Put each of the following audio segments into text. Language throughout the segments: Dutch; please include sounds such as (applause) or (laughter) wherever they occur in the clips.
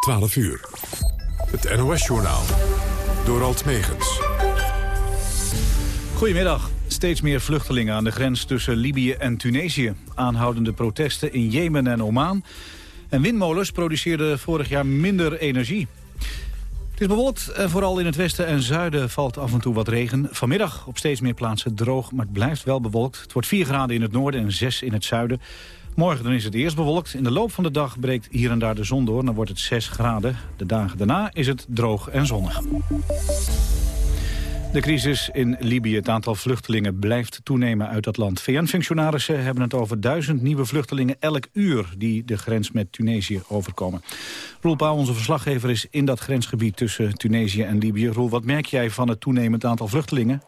12 uur. Het NOS-journaal. Door Alt Megens. Goedemiddag. Steeds meer vluchtelingen aan de grens tussen Libië en Tunesië. Aanhoudende protesten in Jemen en Oman. En windmolens produceerden vorig jaar minder energie. Het is bewolkt vooral in het westen en zuiden valt af en toe wat regen. Vanmiddag op steeds meer plaatsen droog, maar het blijft wel bewolkt. Het wordt 4 graden in het noorden en 6 in het zuiden. Morgen dan is het eerst bewolkt. In de loop van de dag breekt hier en daar de zon door. Dan wordt het 6 graden. De dagen daarna is het droog en zonnig. De crisis in Libië, het aantal vluchtelingen blijft toenemen uit dat land. VN-functionarissen hebben het over duizend nieuwe vluchtelingen elk uur... die de grens met Tunesië overkomen. Roel Pauw, onze verslaggever, is in dat grensgebied tussen Tunesië en Libië. Roel, wat merk jij van het toenemend aantal vluchtelingen?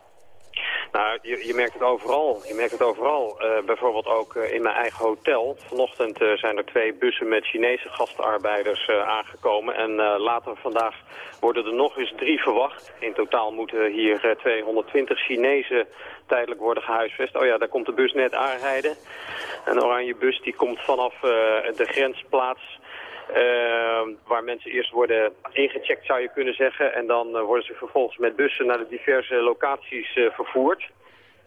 Nou, je, je, merkt het overal. Je merkt het overal. Uh, bijvoorbeeld ook uh, in mijn eigen hotel. Vanochtend uh, zijn er twee bussen met Chinese gastarbeiders aangekomen. En later vandaag worden er nog eens drie verwacht. In totaal moeten hier 220 Chinezen tijdelijk worden gehuisvest. Oh ja, daar komt de bus net aanrijden. Een oranje bus die komt vanaf de grensplaats waar mensen eerst worden ingecheckt zou je kunnen zeggen. En dan uh, worden ze vervolgens met bussen naar de diverse locaties uh, vervoerd.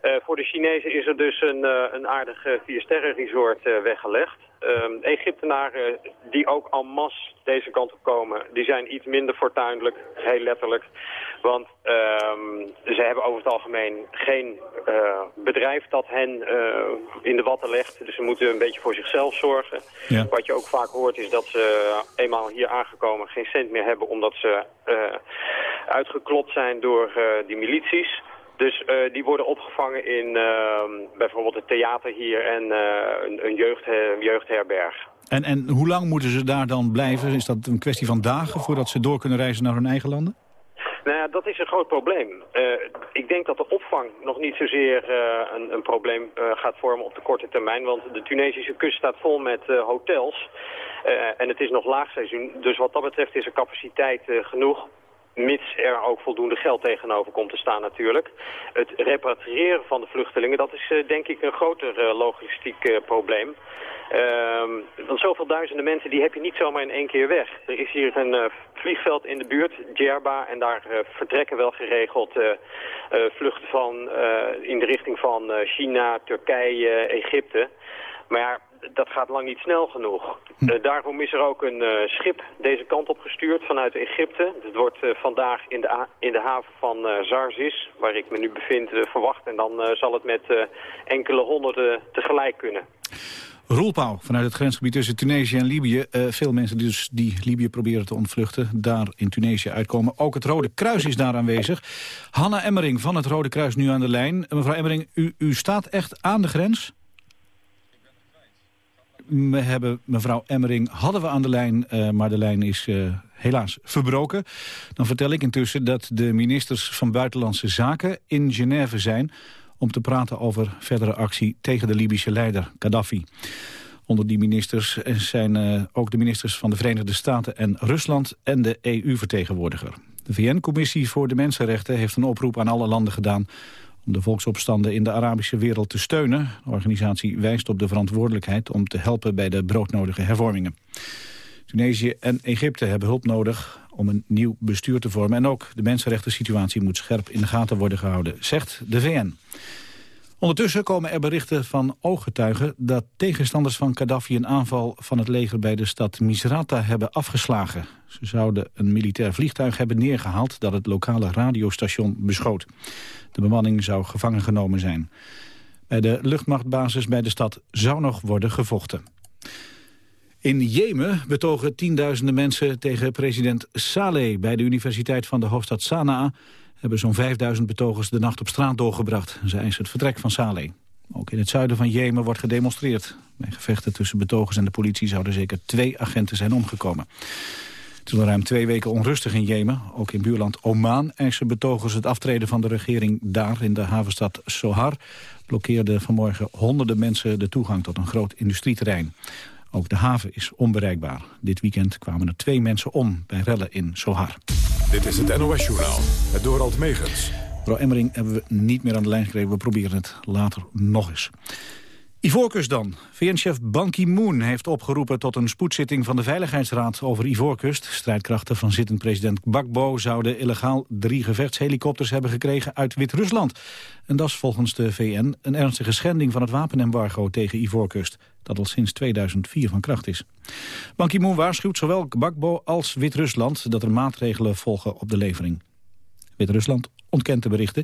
Voor de Chinezen is er dus een, een aardig viersterrenresort weggelegd. Ehm, Egyptenaren die ook en masse deze kant op komen, die zijn iets minder fortuinlijk, heel letterlijk. Want um, ze hebben over het algemeen geen uh, bedrijf dat hen uh, in de watten legt. Dus ze moeten een beetje voor zichzelf zorgen. Ja. Wat je ook vaak hoort is dat ze eenmaal hier aangekomen geen cent meer hebben... omdat ze uh, uitgeklopt zijn door die milities. Dus uh, die worden opgevangen in uh, bijvoorbeeld het theater hier en uh, een, een jeugd, jeugdherberg. En, en hoe lang moeten ze daar dan blijven? Is dat een kwestie van dagen voordat ze door kunnen reizen naar hun eigen landen? Nou ja, dat is een groot probleem. Ik denk dat de opvang nog niet zozeer een, een, probleem gaat vormen op de korte termijn. Want de Tunesische kust staat vol met hotels. en het is nog laagseizoen. Dus wat dat betreft is er capaciteit genoeg mits er ook voldoende geld tegenover komt te staan natuurlijk. Het repatriëren van de vluchtelingen, dat is uh, denk ik een groter uh, logistiek uh, probleem. Ehm, want zoveel duizenden mensen, die heb je niet zomaar in één keer weg. Er is hier een vliegveld in de buurt, Djerba, en daar vertrekken wel geregeld vluchten van in de richting van China, Turkije, Egypte. Maar ja, dat gaat lang niet snel genoeg. Hm. Uh, daarom is er ook een uh, schip deze kant op gestuurd vanuit Egypte. Het wordt uh, vandaag in de, in de haven van Zarzis, waar ik me nu bevind, verwacht. En dan zal het met enkele honderden tegelijk kunnen. Roelpauw vanuit het grensgebied tussen Tunesië en Libië. veel mensen dus die Libië proberen te ontvluchten, daar in Tunesië uitkomen. Ook het Rode Kruis is daar aanwezig. Hanna Emmering van het Rode Kruis nu aan de lijn. Mevrouw Emmering, u, u staat echt aan de grens? We hebben mevrouw Emmering hadden we aan de lijn, uh, maar de lijn is uh, helaas verbroken. Dan vertel ik intussen dat de ministers van Buitenlandse Zaken in Genève zijn... om te praten over verdere actie tegen de Libische leider Gaddafi. Onder die ministers zijn uh, ook de ministers van de Verenigde Staten en Rusland... en de EU-vertegenwoordiger. De VN-commissie voor de Mensenrechten heeft een oproep aan alle landen gedaan om de volksopstanden in de Arabische wereld te steunen. De organisatie wijst op de verantwoordelijkheid om te helpen bij de broodnodige hervormingen. Tunesië en Egypte hebben hulp nodig om een nieuw bestuur te vormen. En ook de mensenrechten situatie moet scherp in de gaten worden gehouden, zegt de VN. Ondertussen komen er berichten van ooggetuigen dat tegenstanders van Gaddafi een aanval van het leger bij de stad Misrata hebben afgeslagen. Ze zouden een militair vliegtuig hebben neergehaald dat het lokale radiostation beschoot. De bemanning zou gevangen genomen zijn. Bij de luchtmachtbasis bij de stad zou nog worden gevochten. In Jemen betogen tienduizenden mensen tegen president Saleh. Bij de universiteit van de hoofdstad Sanaa hebben zo'n 5000 betogers de nacht op straat doorgebracht. Ze eisen het vertrek van Saleh. Ook in het zuiden van Jemen wordt gedemonstreerd. Bij gevechten tussen betogers en de politie zouden zeker twee agenten zijn omgekomen. Het is al ruim twee weken onrustig in Jemen. Ook in buurland Oman eisen betogers het aftreden van de regering daar in de havenstad Sohar. Blokkeerden vanmorgen honderden mensen de toegang tot een groot industrieterrein. Ook de haven is onbereikbaar. Dit weekend kwamen er twee mensen om bij rellen in Sohar. Dit is het NOS-journaal, het Dorald Megens. Mevrouw Emmering hebben we niet meer aan de lijn gekregen. We proberen het later nog eens. Ivoorkust dan. VN-chef Ban Ki-moon heeft opgeroepen tot een spoedzitting van de Veiligheidsraad over Ivoorkust. Strijdkrachten van zittend president Gbagbo zouden illegaal drie gevechtshelikopters hebben gekregen uit Wit-Rusland. En dat is volgens de VN een ernstige schending van het wapenembargo tegen Ivoorkust, dat al sinds 2004 van kracht is. Ban Ki-moon waarschuwt zowel Gbagbo als Wit-Rusland dat er maatregelen volgen op de levering. Wit-Rusland ontkent de berichten.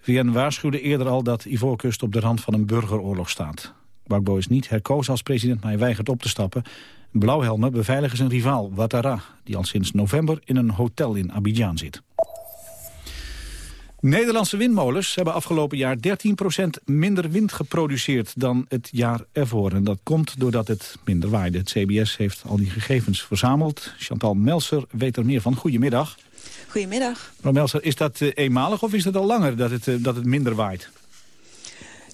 VN waarschuwde eerder al dat Ivoorkust op de rand van een burgeroorlog staat. Gbagbo is niet herkozen als president, maar hij weigert op te stappen. Blauwhelmen beveiligen zijn rivaal, Ouattara... die al sinds november in een hotel in Abidjan zit. Nederlandse windmolens hebben afgelopen jaar 13% minder wind geproduceerd dan het jaar ervoor. En dat komt doordat het minder waaide. Het CBS heeft al die gegevens verzameld. Chantal Melser weet er meer van. Goedemiddag. Goedemiddag. Mevrouw Melser, is dat uh, eenmalig of is het al langer dat het, uh, dat het minder waait?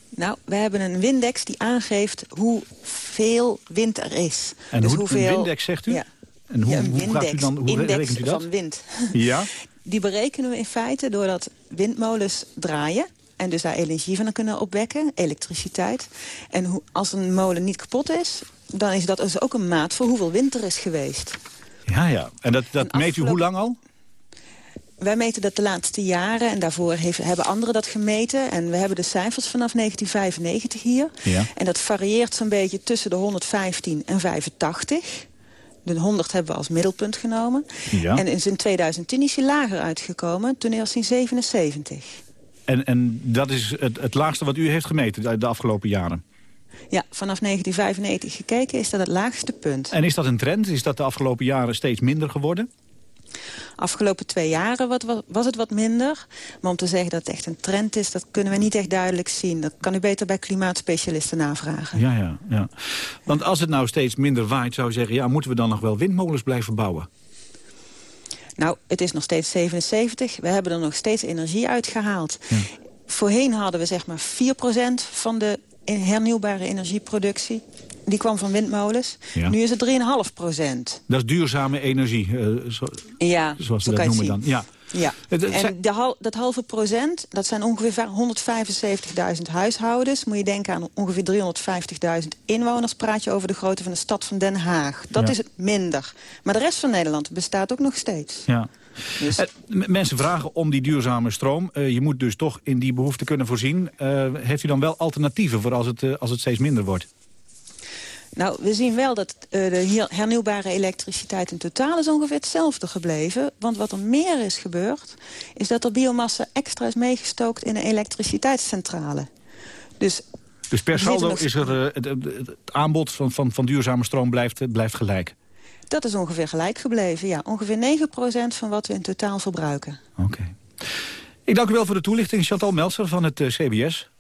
Nou, we hebben een windex die aangeeft hoeveel wind er is. En dus hoe, hoeveel... een windex zegt u? Ja. En hoe, ja, hoe windex, u dan, hoe index rekent u dat? van wind. (laughs) Ja? Die berekenen we in feite doordat windmolens draaien en dus daar energie van kunnen opwekken, elektriciteit. En hoe, als een molen niet kapot is, dan is dat dus ook een maat voor hoeveel wind er is geweest. Ja, ja. En dat, dat En meet u hoe lang al? Wij meten dat de laatste jaren en daarvoor heeft, hebben anderen dat gemeten. En we hebben de cijfers vanaf 1995 hier. Ja. En dat varieert zo'n beetje tussen de 115 en 85. De 100 hebben we als middelpunt genomen. Ja. En is in 2010 is hij lager uitgekomen, toen was hij 77. En, en dat is het, het laagste wat u heeft gemeten de, de afgelopen jaren? Ja, vanaf 1995 gekeken is dat het laagste punt. En is dat een trend? Is dat de afgelopen jaren steeds minder geworden? Afgelopen twee jaren wat, was het wat minder. Maar om te zeggen dat het echt een trend is, dat kunnen we niet echt duidelijk zien. Dat kan u beter bij klimaatspecialisten navragen. Ja, ja, ja. Want als het nou steeds minder waait, zou je zeggen... ja, moeten we dan nog wel windmolens blijven bouwen? Nou, het is nog steeds 77. We hebben er nog steeds energie uitgehaald. Ja. Voorheen hadden we zeg maar 4% van de hernieuwbare energieproductie. Die kwam van windmolens. Ja. Nu is het 3,5 procent. Dat is duurzame energie, uh, zo, Ja, zoals zo we dat noemen dan. Ja. Ja. Het- het zijn- En de hal- dat halve procent, dat zijn ongeveer 175.000 huishoudens. Moet je denken aan ongeveer 350.000 inwoners. Praat je over de grootte van de stad van Den Haag. Dat Ja. is het minder. Maar de rest van Nederland bestaat ook nog steeds. ja. Dus, Eh, mensen vragen om die duurzame stroom. Eh, je moet dus toch in die behoefte kunnen voorzien. Eh, heeft u dan wel alternatieven voor als het, eh, als het steeds minder wordt? Nou, we zien wel dat eh, de her- hernieuwbare elektriciteit in totaal is ongeveer hetzelfde gebleven. Want wat er meer is gebeurd, is dat er biomassa extra is meegestookt in een elektriciteitscentrale. Dus Dus per saldo nog- is er, eh, het, aanbod van, van, van duurzame stroom blijft, eh, blijft gelijk. dat is ongeveer gelijk gebleven. Ja, ongeveer 9% van wat we in totaal verbruiken. Oké. Ik dank u wel voor de toelichting, Chantal Meltzer van het CBS.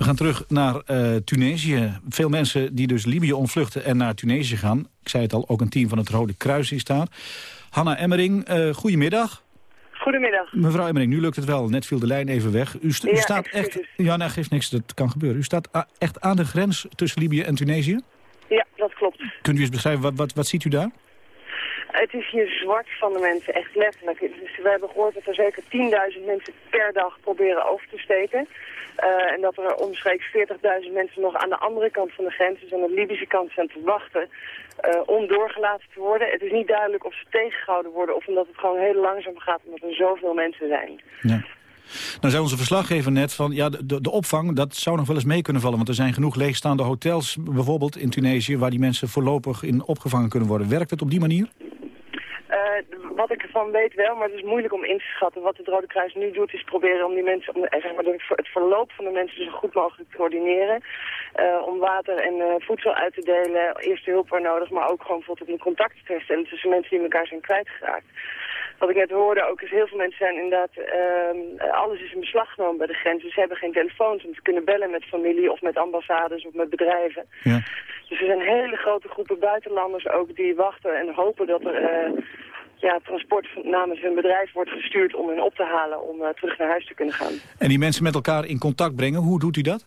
We gaan terug naar eh, Tunesië. Veel mensen die dus Libië ontvluchten en naar Tunesië gaan. Ik zei het al, ook een team van het Rode Kruis is daar. Hanna Emmering, eh goedemiddag. Goedemiddag. Mevrouw Emmering, nu lukt het wel. Net viel de lijn even weg. U, st- u Ja, staat echt... Ja, nou, geeft niks, dat kan gebeuren. U staat a- echt aan de grens tussen Libië en Tunesië. Ja, dat klopt. Kunt u eens beschrijven, wat, wat, wat ziet u daar? Het is hier zwart van de mensen, echt letterlijk. Dus we hebben gehoord dat er zeker 10.000 mensen per dag proberen over te steken. Eh, en dat er omstreeks 40.000 mensen nog aan de andere kant van de grens, dus aan de Libische kant, zijn te wachten eh, om doorgelaten te worden. Het is niet duidelijk of ze tegengehouden worden of omdat het gewoon heel langzaam gaat omdat er zoveel mensen zijn. Ja. Nou zei onze verslaggever net van, ja, de, de- de opvang, dat zou nog wel eens mee kunnen vallen. Want er zijn genoeg leegstaande hotels, bijvoorbeeld in Tunesië, waar die mensen voorlopig in opgevangen kunnen worden. Werkt het op die manier? Eh, wat ik ervan weet wel, maar het is moeilijk om in te schatten. Wat het Rode Kruis nu doet is proberen om die mensen, om, eh, zeg maar, het verloop van de mensen zo goed mogelijk te coördineren. Eh, om water en voedsel uit te delen, eerste hulp waar nodig, maar ook gewoon bijvoorbeeld een contact te herstellen tussen mensen die elkaar zijn kwijtgeraakt. Wat ik net hoorde ook is heel veel mensen zijn inderdaad, ehm, alles is in beslag genomen bij de grens. Dus ze hebben geen telefoons om te kunnen bellen met familie of met ambassades of met bedrijven. Ja. Dus er zijn hele grote groepen buitenlanders ook die wachten en hopen dat er eh, ja, transport namens hun bedrijf wordt gestuurd om hen op te halen om eh, terug naar huis te kunnen gaan. En die mensen met elkaar in contact brengen, hoe doet u dat?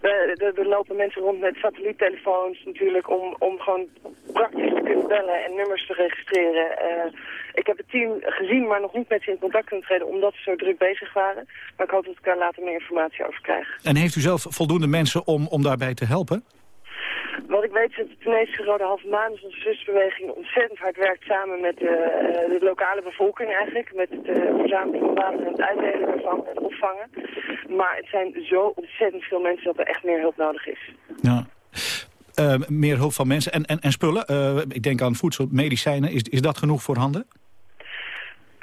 Er er lopen mensen rond met satelliettelefoons natuurlijk om, om gewoon praktisch kunnen bellen en nummers te registreren. ik heb het team gezien, maar nog niet met ze in contact kunnen treden... omdat ze zo druk bezig waren. Maar ik hoop dat ik daar later meer informatie over krijg. En heeft u zelf voldoende mensen om, om daarbij te helpen? Wat ik weet is dat de Tunesische Rode Halve Maan, dus onze zusbeweging, ontzettend hard werkt samen met de, de lokale bevolking eigenlijk. Met het uh, verzamelen van water en het uitdelen ervan en opvangen. Maar het zijn zo ontzettend veel mensen dat er echt meer hulp nodig is. Ja. Uh, meer hulp van mensen en, en, en spullen. Uh, ik denk aan voedsel, medicijnen. Is, is dat genoeg voorhanden?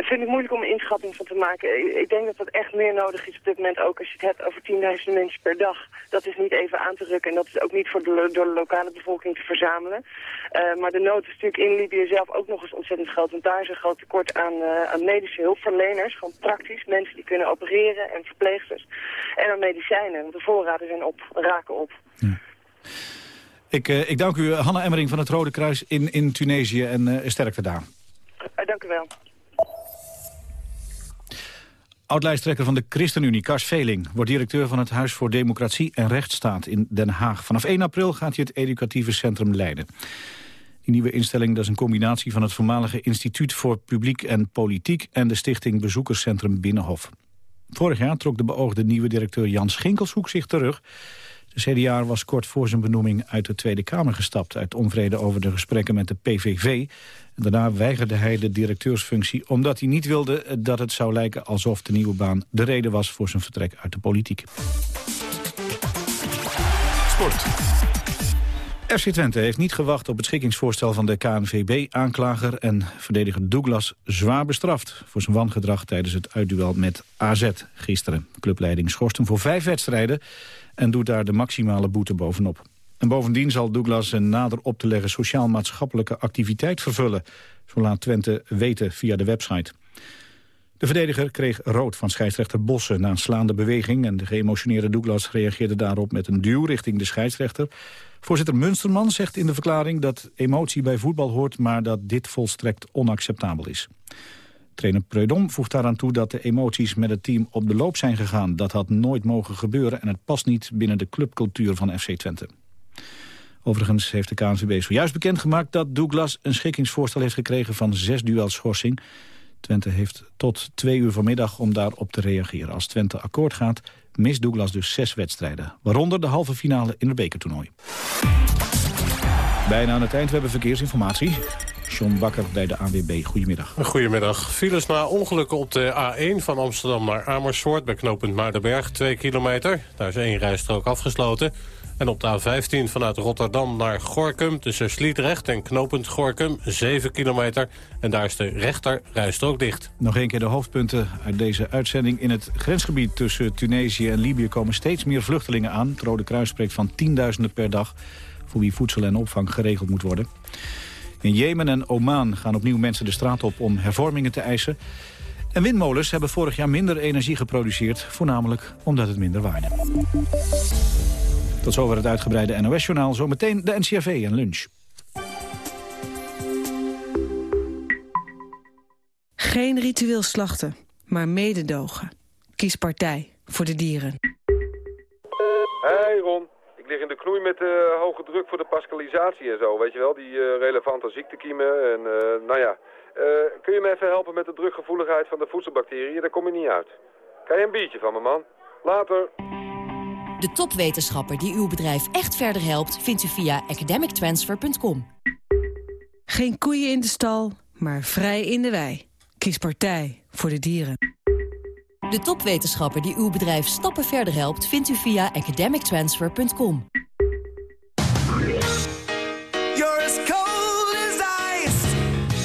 Dat vind ik moeilijk om een inschatting van te maken. Ik denk dat dat echt meer nodig is op dit moment ook als je het hebt over 10.000 mensen per dag. Dat is niet even aan te rukken en dat is ook niet voor de, door de lokale bevolking te verzamelen. Uh, maar de nood is natuurlijk in Libië zelf ook nog eens ontzettend groot. Want daar is een groot tekort aan, uh, aan medische hulpverleners, gewoon praktisch. Mensen die kunnen opereren en verpleegsters. En aan medicijnen, de voorraden zijn op, raken op. Ja. Ik, uh, ik dank u, Hanna Emmering van het Rode Kruis in, in Tunesië en sterkte daar. dank u wel. Oud-lijsttrekker van de ChristenUnie, Kars Veling... wordt directeur van het Huis voor Democratie en Rechtsstaat in Den Haag. Vanaf 1 april gaat hij het educatieve centrum leiden. Die nieuwe instelling dat is een combinatie van het voormalige Instituut voor Publiek en Politiek... en de stichting Bezoekerscentrum Binnenhof. Vorig jaar trok de beoogde nieuwe directeur Jan Schinkelshoek zich terug... De CDA was kort voor zijn benoeming uit de Tweede Kamer gestapt... uit onvrede over de gesprekken met de PVV. En daarna weigerde hij de directeursfunctie... omdat hij niet wilde dat het zou lijken alsof de nieuwe baan... de reden was voor zijn vertrek uit de politiek. Sport. FC Twente heeft niet gewacht op het schikkingsvoorstel van de KNVB-aanklager... en verdediger Douglas zwaar bestraft voor zijn wangedrag... tijdens het uitduel met AZ gisteren. clubleiding schorst hem voor vijf wedstrijden en doet daar de maximale boete bovenop. En bovendien zal Douglas een nader op te leggen sociaal-maatschappelijke activiteit vervullen. Zo laat Twente weten via de website. De verdediger kreeg rood van scheidsrechter Bossen na een slaande beweging... en de geëmotioneerde Douglas reageerde daarop met een duw richting de scheidsrechter. Voorzitter Munsterman zegt in de verklaring dat emotie bij voetbal hoort... maar dat dit volstrekt onacceptabel is. Trainer Preudom voegt daaraan toe dat de emoties met het team op de loop zijn gegaan. Dat had nooit mogen gebeuren en het past niet binnen de clubcultuur van FC Twente. Overigens heeft de KNVB zojuist bekendgemaakt dat Douglas een schikkingsvoorstel heeft gekregen van zes duels schorsing. Twente heeft tot twee uur vanmiddag om daarop te reageren. Als Twente akkoord gaat, mist Douglas dus zes wedstrijden. Waaronder de halve finale in het bekertoernooi. Bijna aan het eind, we hebben verkeersinformatie. John Bakker bij de ANWB. Goedemiddag. Goedemiddag. Files na ongelukken op de A1 van Amsterdam naar Amersfoort... bij knooppunt Maardenberg, 2 kilometer. Daar is één rijstrook afgesloten. En op de A15 vanuit Rotterdam naar Gorkum... tussen Sliedrecht en knooppunt Gorkum, 7 kilometer. En daar is de rechter rijstrook dicht. Nog een keer de hoofdpunten uit deze uitzending. In het grensgebied tussen Tunesië en Libië komen steeds meer vluchtelingen aan. Het Rode Kruis spreekt van tienduizenden per dag... voor wie voedsel en opvang geregeld moet worden. In Jemen en Oman gaan opnieuw mensen de straat op om hervormingen te eisen. En windmolens hebben vorig jaar minder energie geproduceerd, voornamelijk omdat het minder waarde. Tot zover het uitgebreide NOS-journaal. Zometeen de NCRV en lunch. Geen ritueel slachten, maar mededogen. Kies partij voor de dieren. Hey Ron lig in de knoei met uh, hoge druk voor de pascalisatie en zo, weet je wel. Die uh, relevante ziektekiemen en uh, nou ja. kun je me even helpen met de drukgevoeligheid van de voedselbacteriën? Daar kom je niet uit. Kan je een biertje van me, man? Later. De topwetenschapper die uw bedrijf echt verder helpt... vindt u via academictransfer.com. Geen koeien in de stal, maar vrij in de wei. Kies partij voor de dieren. De topwetenschapper die uw bedrijf stappen verder helpt... vindt u via academictransfer.com.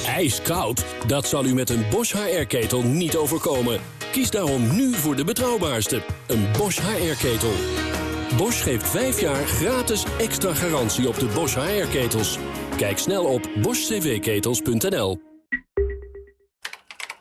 Ijskoud? Dat zal u met een Bosch HR-ketel niet overkomen. Kies daarom nu voor de betrouwbaarste, een Bosch HR-ketel. Bosch geeft 5 jaar gratis extra garantie op de Bosch HR-ketels. Kijk snel op boschcvketels.nl.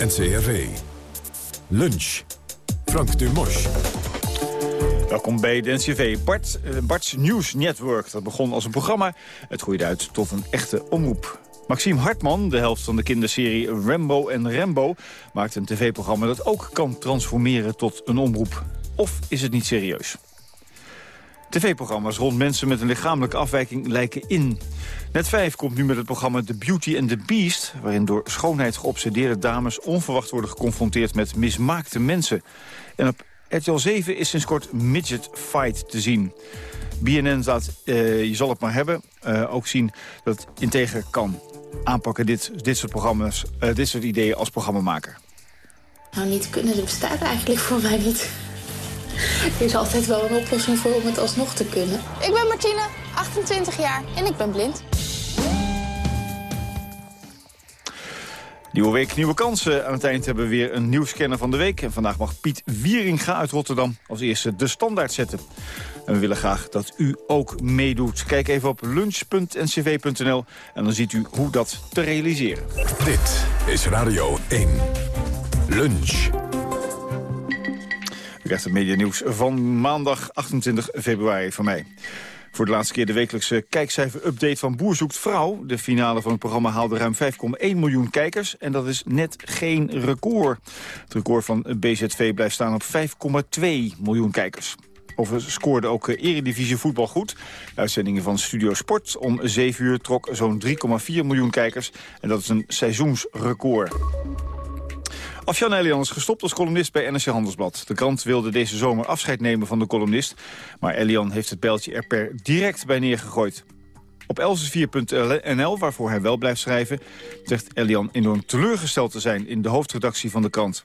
NCRV. Lunch. Frank Dumos. Welkom bij de NCV. Bart, uh, Bart's News Network. Dat begon als een programma. Het groeide uit tot een echte omroep. Maxime Hartman, de helft van de kinderserie Rambo en Rambo... maakt een tv-programma dat ook kan transformeren tot een omroep. Of is het niet serieus? TV-programma's rond mensen met een lichamelijke afwijking lijken in. Net 5 komt nu met het programma The Beauty and the Beast... waarin door schoonheid geobsedeerde dames onverwacht worden geconfronteerd met mismaakte mensen. En op RTL 7 is sinds kort Midget Fight te zien. BNN laat, uh, je zal het maar hebben, uh, ook zien dat het integer kan aanpakken... dit, dit soort programma's, uh, dit soort ideeën als programmamaker. Nou, niet kunnen, dat bestaat eigenlijk voor mij niet. Er is altijd wel een oplossing voor om het alsnog te kunnen. Ik ben Martine, 28 jaar en ik ben blind. Nieuwe week, nieuwe kansen. Aan het eind hebben we weer een nieuwscanner van de week. En vandaag mag Piet Wieringa uit Rotterdam als eerste de standaard zetten. En we willen graag dat u ook meedoet. Kijk even op lunch.ncv.nl en dan ziet u hoe dat te realiseren. Dit is Radio 1. Lunch. Krijgt het medianieuws van maandag 28 februari van mij. Voor de laatste keer de wekelijkse kijkcijfer-update van Boer zoekt vrouw. De finale van het programma haalde ruim 5,1 miljoen kijkers. En dat is net geen record. Het record van BZV blijft staan op 5,2 miljoen kijkers. Overigens scoorde ook Eredivisie voetbal goed. Uitzendingen van Studio Sport om 7 uur trok zo'n 3,4 miljoen kijkers. En dat is een seizoensrecord. Afjan Elian is gestopt als columnist bij NRC Handelsblad. De krant wilde deze zomer afscheid nemen van de columnist. Maar Elian heeft het bijltje er per direct bij neergegooid. Op elsevier.nl, waarvoor hij wel blijft schrijven... zegt Elian enorm teleurgesteld te zijn in de hoofdredactie van de krant.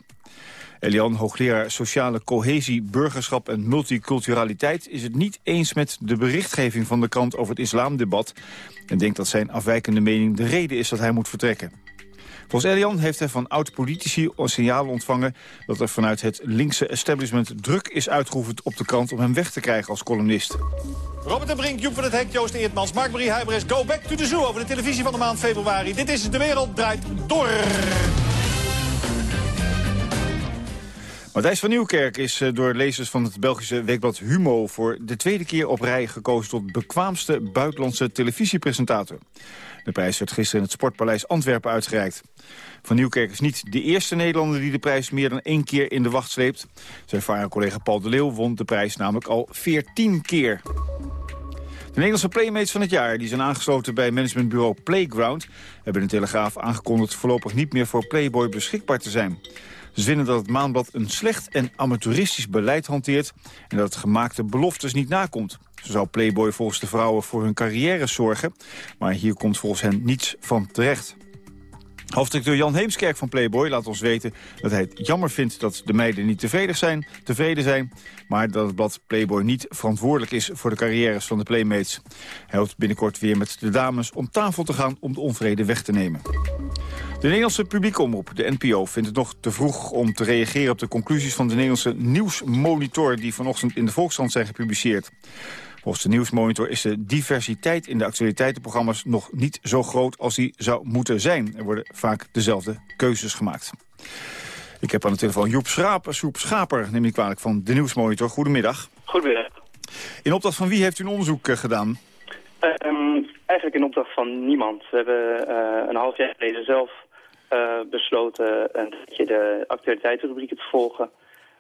Elian, hoogleraar sociale cohesie, burgerschap en multiculturaliteit... is het niet eens met de berichtgeving van de krant over het islamdebat... en denkt dat zijn afwijkende mening de reden is dat hij moet vertrekken. Volgens Elian heeft hij van oud-politici signalen ontvangen... dat er vanuit het linkse establishment druk is uitgeoefend op de krant... om hem weg te krijgen als columnist. Robert de Brink, Joep van het Hek, Joost Eertmans, Mark-Marie Huibrechts... Go Back to the Zoo over de televisie van de maand februari. Dit is De Wereld Draait Door. Matthijs van Nieuwkerk is eh, door lezers van het Belgische weekblad Humo... voor de tweede keer op rij gekozen tot bekwaamste buitenlandse televisiepresentator. De prijs werd gisteren in het Sportpaleis Antwerpen uitgereikt. Van Nieuwkerk is niet de eerste Nederlander die de prijs meer dan één keer in de wacht sleept. Zijn ervaren collega Paul de Leeuw won de prijs namelijk al 14 keer. De Nederlandse Playmates van het jaar, die zijn aangesloten bij managementbureau Playground... hebben de Telegraaf aangekondigd voorlopig niet meer voor Playboy beschikbaar te zijn. Ze vinden dat het maanblad een slecht en amateuristisch beleid hanteert... en dat het gemaakte beloftes niet nakomt. Zo zou Playboy volgens de vrouwen voor hun carrière zorgen... maar hier komt volgens hen niets van terecht. Hoofddirecteur Jan Heemskerk van Playboy laat ons weten dat hij het jammer vindt dat de meiden niet tevreden zijn, tevreden zijn, maar dat het blad Playboy niet verantwoordelijk is voor de carrières van de Playmates. Hij hoopt binnenkort weer met de dames om tafel te gaan om de onvrede weg te nemen. De Nederlandse publieke omroep, de NPO, vindt het nog te vroeg om te reageren op de conclusies van de Nederlandse Nieuwsmonitor die vanochtend in de Volkskrant zijn gepubliceerd. Volgens de Nieuwsmonitor is de diversiteit in de actualiteitenprogramma's nog niet zo groot als die zou moeten zijn. Er worden vaak dezelfde keuzes gemaakt. Ik heb aan de telefoon Joep Schraap, Soep Schaper, neem ik kwalijk, van de Nieuwsmonitor. Goedemiddag. Goedemiddag. In opdracht van wie heeft u een onderzoek uh, gedaan? Uh, eigenlijk in opdracht van niemand. We hebben uh, een half jaar geleden zelf uh, besloten een beetje de actualiteitenrubrieken te volgen.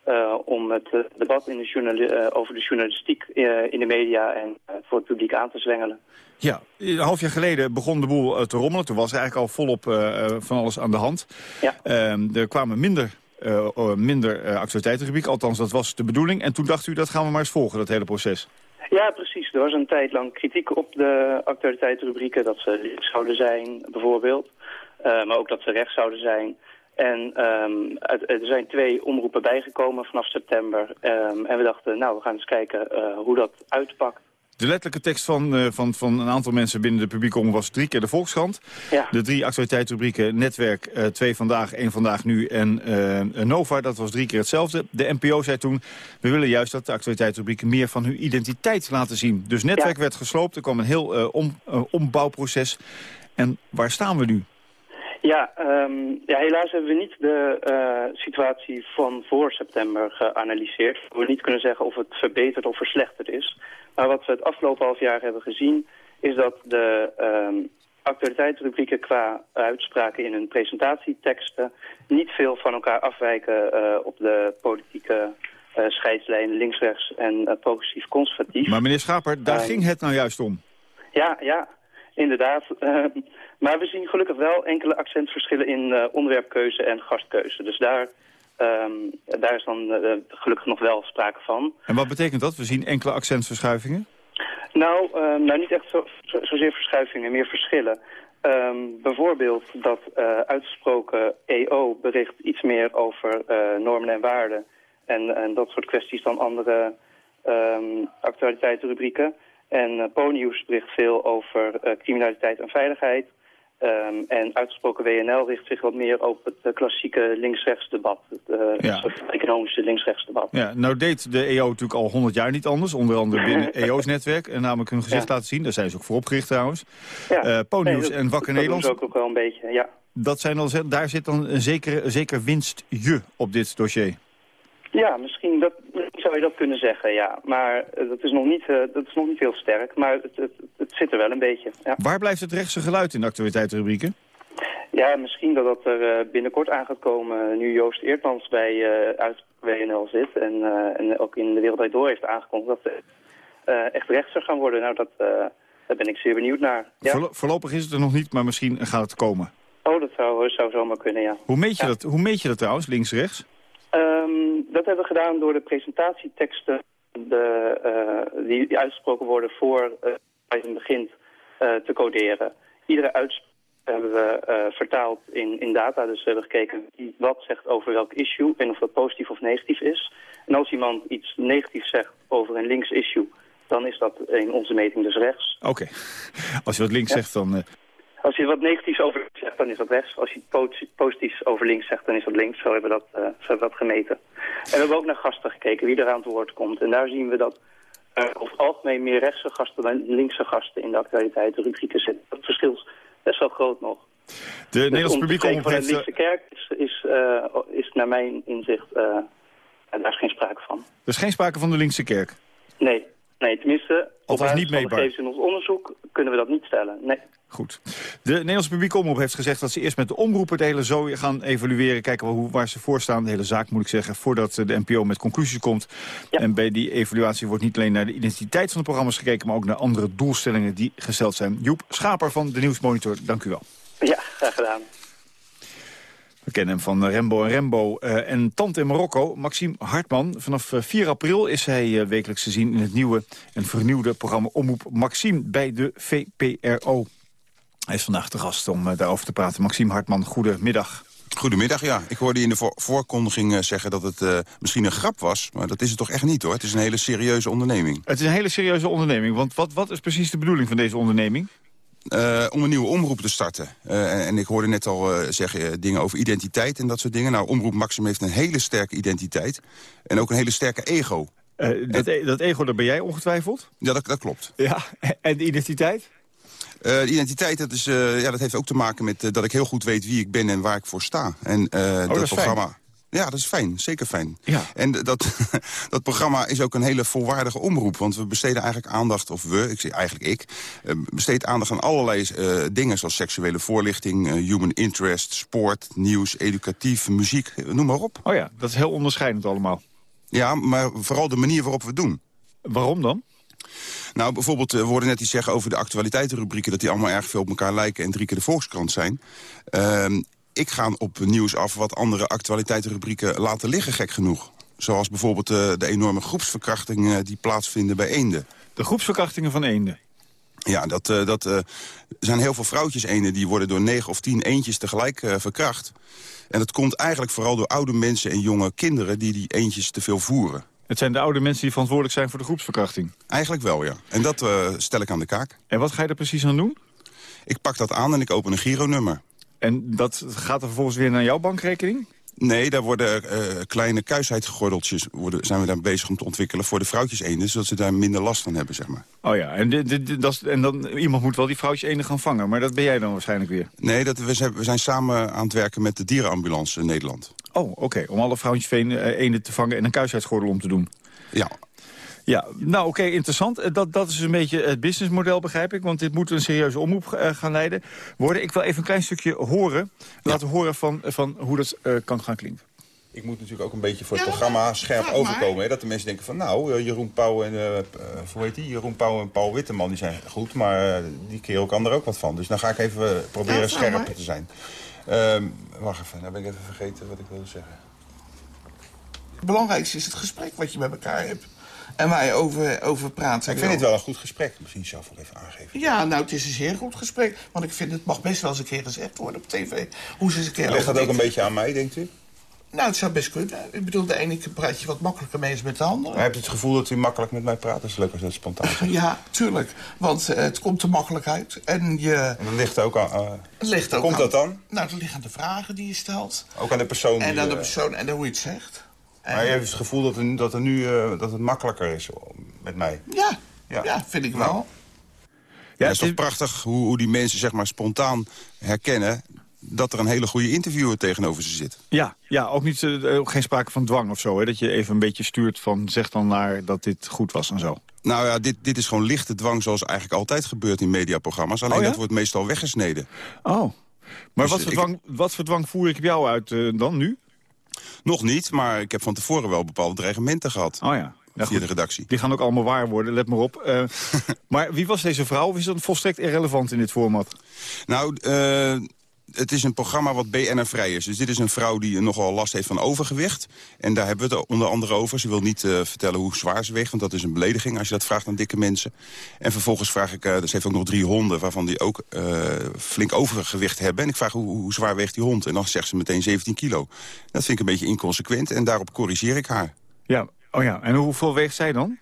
Uh, om het uh, debat in de over de journalistiek in de media en voor het publiek aan te zwengelen. Ja, een half jaar geleden begon de boel te rommelen. Toen was eigenlijk al volop van alles aan de hand. Ja. Ehm, er kwamen minder, minder althans dat was de bedoeling. En toen dacht u, dat gaan we maar eens volgen, dat hele proces. Ja, precies. Er was een tijd lang kritiek op de actualiteitsrubrieken. Dat ze links zouden zijn, bijvoorbeeld. Maar ook dat ze rechts zouden zijn. En um, er zijn twee omroepen bijgekomen vanaf september. Um, en we dachten, nou, we gaan eens kijken uh, hoe dat uitpakt. De letterlijke tekst van, uh, van, van een aantal mensen binnen de publieke omroep was drie keer de Volkskrant. Ja. De drie actualiteitsrubrieken Netwerk, uh, twee vandaag, één vandaag nu en Nova. Dat was drie keer hetzelfde. De NPO zei toen, we willen juist dat de actualiteitsrubrieken meer van hun identiteit laten zien. Dus Netwerk Ja. werd gesloopt, er kwam een heel om, ombouwproces. En waar staan we nu? Ja, ehm, ja, helaas hebben we niet de eh, situatie van voor september geanalyseerd. We hebben niet kunnen zeggen of het verbeterd of verslechterd is. Maar wat we het afgelopen half jaar hebben gezien... is dat de ehm, actualiteitsrubrieken qua uitspraken in hun presentatieteksten... niet veel van elkaar afwijken eh, op de politieke eh, scheidslijn links-rechts en progressief-conservatief. Maar meneer Schaper, daar Ehm, ging het nou juist om. Ja, ja, inderdaad. (laughs) Maar we zien gelukkig wel enkele accentverschillen in eh, onderwerpkeuze en gastkeuze. Dus daar, ehm, daar is dan eh, gelukkig nog wel sprake van. En wat betekent dat? We zien enkele accentverschuivingen. Nou, eh, nou niet echt zo, zo, zozeer verschuivingen, meer verschillen. Ehm, bijvoorbeeld dat eh, uitgesproken EO bericht iets meer over normen en waarden. En, en dat soort kwesties dan andere ehm actualiteitsrubrieken. En uh, Ponius bericht veel over uh, criminaliteit en veiligheid. Um, en uitgesproken WNL richt zich wat meer op het uh, klassieke links-rechts debat. Het uh, Ja. soort economische links-rechts debat. Ja, nou deed de EO natuurlijk al 100 jaar niet anders. Onder andere binnen (laughs) EO's netwerk. En namelijk hun gezicht Ja. laten zien. Daar zijn ze ook voor opgericht trouwens. Ja. Eh Ponius Nee, dat- en Wakker dat doen Nederland. ze ook, ook wel een beetje, ja. Dat zijn al, daar zit dan een zekere, een zeker winstje op dit dossier. Ja, misschien dat, zou je dat kunnen zeggen, ja. Maar eh, dat, is nog niet, eh, dat is nog niet heel sterk, maar het, het, het zit er wel een beetje. Ja, Waar blijft het rechtse geluid in de actualiteitsrubrieken? ja misschien dat dat er eh, binnenkort aan gaat komen nu Joost Eertmans bij uit WNL zit. En, en ook in de Wereld Draait Door heeft aangekondigd dat ze echt rechtser gaan worden. Nou, dat, daar ben ik zeer benieuwd naar. Ja. Voorlo- voorlopig is het er nog niet, maar misschien gaat het komen. Oh, dat zou, zou zomaar kunnen, ja. Hoe meet je, dat, hoe meet je dat trouwens, links-rechts? Ehm, dat hebben we gedaan door de presentatieteksten de, eh, die, die uitgesproken worden voor uh, het begint eh, te coderen. Iedere uitspraak hebben we vertaald in, in data. Dus we hebben gekeken wie wat zegt over welk issue en of dat positief of negatief is. En als iemand iets negatiefs zegt over een links issue, dan is dat in onze meting dus rechts. Oké. Als je wat links Ja. zegt, dan... eh, Als je wat negatiefs over links zegt, dan is dat rechts. Als je posi- positiefs over links zegt, dan is dat links. Zo hebben we dat, eh, zo hebben we dat gemeten. En we hebben ook naar gasten gekeken, wie er aan het woord komt. En daar zien we dat er over het algemeen meer rechtse gasten dan linkse gasten in de actualiteit de rubrieken zitten. Dat verschil is best wel groot nog. de Dus Nederlandse om te publiek spreken van de eh, kerk is, is, eh, is naar mijn inzicht, eh, daar is geen sprake van. Er is geen sprake van de linkse kerk. Nee, nee tenminste, Althans basis niet meetbaar. in ons onderzoek kunnen we dat niet stellen. Nee. Goed. De Nederlandse publieke omroep heeft gezegd dat ze eerst met de omroepen de hele zooi gaan evalueren. Kijken hoe, waar ze voor staan, de hele zaak moet ik zeggen, voordat de NPO met conclusies komt. En bij die evaluatie wordt niet alleen naar de identiteit van de programma's gekeken, maar ook naar andere doelstellingen die gesteld zijn. Joep Schaper van de Nieuwsmonitor, dank u wel. Ja, graag gedaan. We kennen hem van Rembo en Rembo eh, en Tante in Marokko, Maxime Hartman. Vanaf eh, 4 april is hij eh, wekelijks te zien in het nieuwe en vernieuwde programma Omroep Maxime bij de VPRO. Hij is vandaag te gast om eh, daarover te praten. Maxime Hartman, goedemiddag. Goedemiddag, ja. Ik hoorde in de voor voorkondiging eh, zeggen dat het eh, misschien een grap was. Maar dat is het toch echt niet, hoor. Het is een hele serieuze onderneming. Het is een hele serieuze onderneming, want wat, wat is precies de bedoeling van deze onderneming? Eh, om een nieuwe omroep te starten. Eh, en, en ik hoorde net al eh, zeggen dingen over identiteit en dat soort dingen. Nou, Omroep Maxim heeft een hele sterke identiteit. En ook een hele sterke ego. Dat, e- dat ego, daar ben jij ongetwijfeld? Ja, dat, dat klopt. Ja, (laughs) en de identiteit? De identiteit, dat, is, ja, dat heeft ook te maken met dat ik heel goed weet wie ik ben en waar ik voor sta. En Oh, dat programma. Ja, dat is fijn. Zeker fijn. Ja. En dat, (laughs) dat programma is ook een hele volwaardige omroep. Want we besteden eigenlijk aandacht, of we, ik zeg eigenlijk ik... eh, besteed aandacht aan allerlei eh, dingen zoals seksuele voorlichting... eh, human interest, sport, nieuws, educatief, muziek, noem maar op. Oh ja, dat is heel onderscheidend allemaal. Ja, maar vooral de manier waarop we het doen. Waarom dan? Nou, bijvoorbeeld, we hoorden net iets zeggen over de actualiteitenrubrieken... dat die allemaal erg veel op elkaar lijken en drie keer de Volkskrant zijn. Ehm, ik ga op nieuws af wat andere actualiteitenrubrieken laten liggen, gek genoeg. Zoals bijvoorbeeld eh, de enorme groepsverkrachtingen die plaatsvinden bij eenden. De groepsverkrachtingen van eenden? Ja, dat, eh, dat eh, zijn heel veel vrouwtjes eenden die worden door negen of tien eendjes tegelijk eh, verkracht. En dat komt eigenlijk vooral door oude mensen en jonge kinderen die die eendjes te veel voeren. Het zijn de oude mensen die verantwoordelijk zijn voor de groepsverkrachting? Eigenlijk wel, ja. En dat stel ik aan de kaak. En wat ga je er precies aan doen? Ik pak dat aan en ik open een gironummer. En dat gaat er vervolgens weer naar jouw bankrekening? Nee, daar worden uh, kleine kuisheidsgordeltjes worden, zijn we daar bezig om te ontwikkelen voor de vrouwtjes eenden, zodat ze daar minder last van hebben, zeg maar. Oh ja, en, dit, dit, dat, en dan, iemand moet wel die vrouwtjes eenden gaan vangen, maar dat ben jij dan waarschijnlijk weer? Nee, dat, we, zijn, we zijn samen aan het werken met de dierenambulance in Nederland. Oh, oké, om alle vrouwtjes eenden te vangen en een kuisheidsgordel om te doen. Ja, ja, nou oké, interessant. Eh, dat, dat is een beetje het businessmodel, begrijp ik. Want dit moet een serieuze omroep uh, gaan leiden worden. Ik wil even een klein stukje horen. Laten horen van, van hoe dat uh, kan gaan klinken. Ik moet natuurlijk ook een beetje voor het programma scherp overkomen. Hè? Dat de mensen denken van nou, Jeroen Pauw en, uh, hoe heet die? Jeroen Pauw en Paul Witteman die zijn goed. Maar die kerel kan er ook wat van. Dus dan ga ik even proberen scherper te zijn. Uh, wacht even, nou ben ik even vergeten wat ik wilde zeggen. Het belangrijkste is het gesprek wat je met elkaar hebt en waar je over, over praat. Ik vind het wel een goed gesprek. Misschien zelf ook even aangeven. Ja, nou, het is een zeer goed gesprek. Want ik vind het mag best wel eens een keer gezegd worden op tv. Hoe ze eens een keer Ligt dat ook een beetje aan mij, denkt u? Nou, het zou best kunnen. Ik bedoel, de ene praat je wat makkelijker mee met de andere. Maar hebt u het gevoel dat u makkelijk met mij praat? Dat is leuk als dat spontaan is. (laughs) Ja, tuurlijk. Want uh, het komt te makkelijk uit. En, je... en dat ligt ook aan... Uh... Het ligt ook komt aan... dat dan? Nou, dat ligt aan de vragen die je stelt. Ook aan de persoon En die, aan de uh... persoon en hoe je het zegt. Maar je hebt het gevoel dat, er, dat, er nu, uh, dat het makkelijker is met mij? Ja, ja. ja vind ik wel. Ja, het is toch prachtig hoe, hoe die mensen zeg maar spontaan herkennen dat er een hele goede interviewer tegenover ze zit. Ja, ja ook niet, uh, geen sprake van dwang of zo. Hè? Dat je even een beetje stuurt van zeg dan naar dat dit goed was en zo. Nou ja, dit, dit is gewoon lichte dwang zoals eigenlijk altijd gebeurt in mediaprogramma's. Alleen oh, ja? dat wordt meestal weggesneden. Oh, maar Dus wat, voor ik- dwang, wat voor dwang voer ik op jou uit uh, dan nu? Nog niet, maar ik heb van tevoren wel bepaalde dreigementen gehad. Oh ja. Ja, via de redactie. Die gaan ook allemaal waar worden, let maar op. Uh, (laughs) maar wie was deze vrouw of is dat volstrekt irrelevant in dit format? Nou, uh, het is een programma wat BNR-vrij is. Dus dit is een vrouw die nogal last heeft van overgewicht. En daar hebben we het onder andere over. Ze wil niet uh, vertellen hoe zwaar ze weegt, want dat is een belediging als je dat vraagt aan dikke mensen. En vervolgens vraag ik, uh, ze heeft ook nog drie honden waarvan die ook uh, flink overgewicht hebben. En ik vraag hoe, hoe zwaar weegt die hond? En dan zegt ze meteen 17 kilo. Dat vind ik een beetje inconsequent en daarop corrigeer ik haar. Ja, oh ja. En hoeveel weegt zij dan?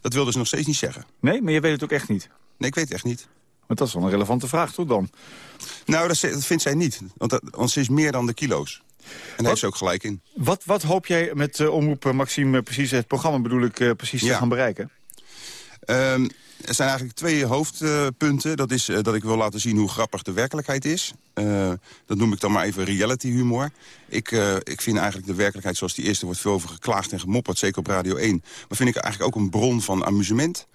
Dat wilde ze nog steeds niet zeggen. Nee, maar je weet het ook echt niet? Nee, ik weet het echt niet. Want dat is wel een relevante vraag, toch dan? Nou, dat, dat vindt zij niet. Want, dat, want ze is meer dan de kilo's. En daar heeft ze ook gelijk in. Wat, wat hoop jij met uh, Omroep uh, Maxime precies, het programma bedoel ik, uh, precies Ja. te gaan bereiken? Um, er zijn eigenlijk twee hoofdpunten. dat is dat ik wil laten zien hoe grappig de werkelijkheid is. Dat noem ik dan maar even reality humor. Ik, ik vind eigenlijk de werkelijkheid zoals die eerste wordt veel over geklaagd en gemopperd. Zeker op Radio 1. Maar vind ik eigenlijk ook een bron van amusement.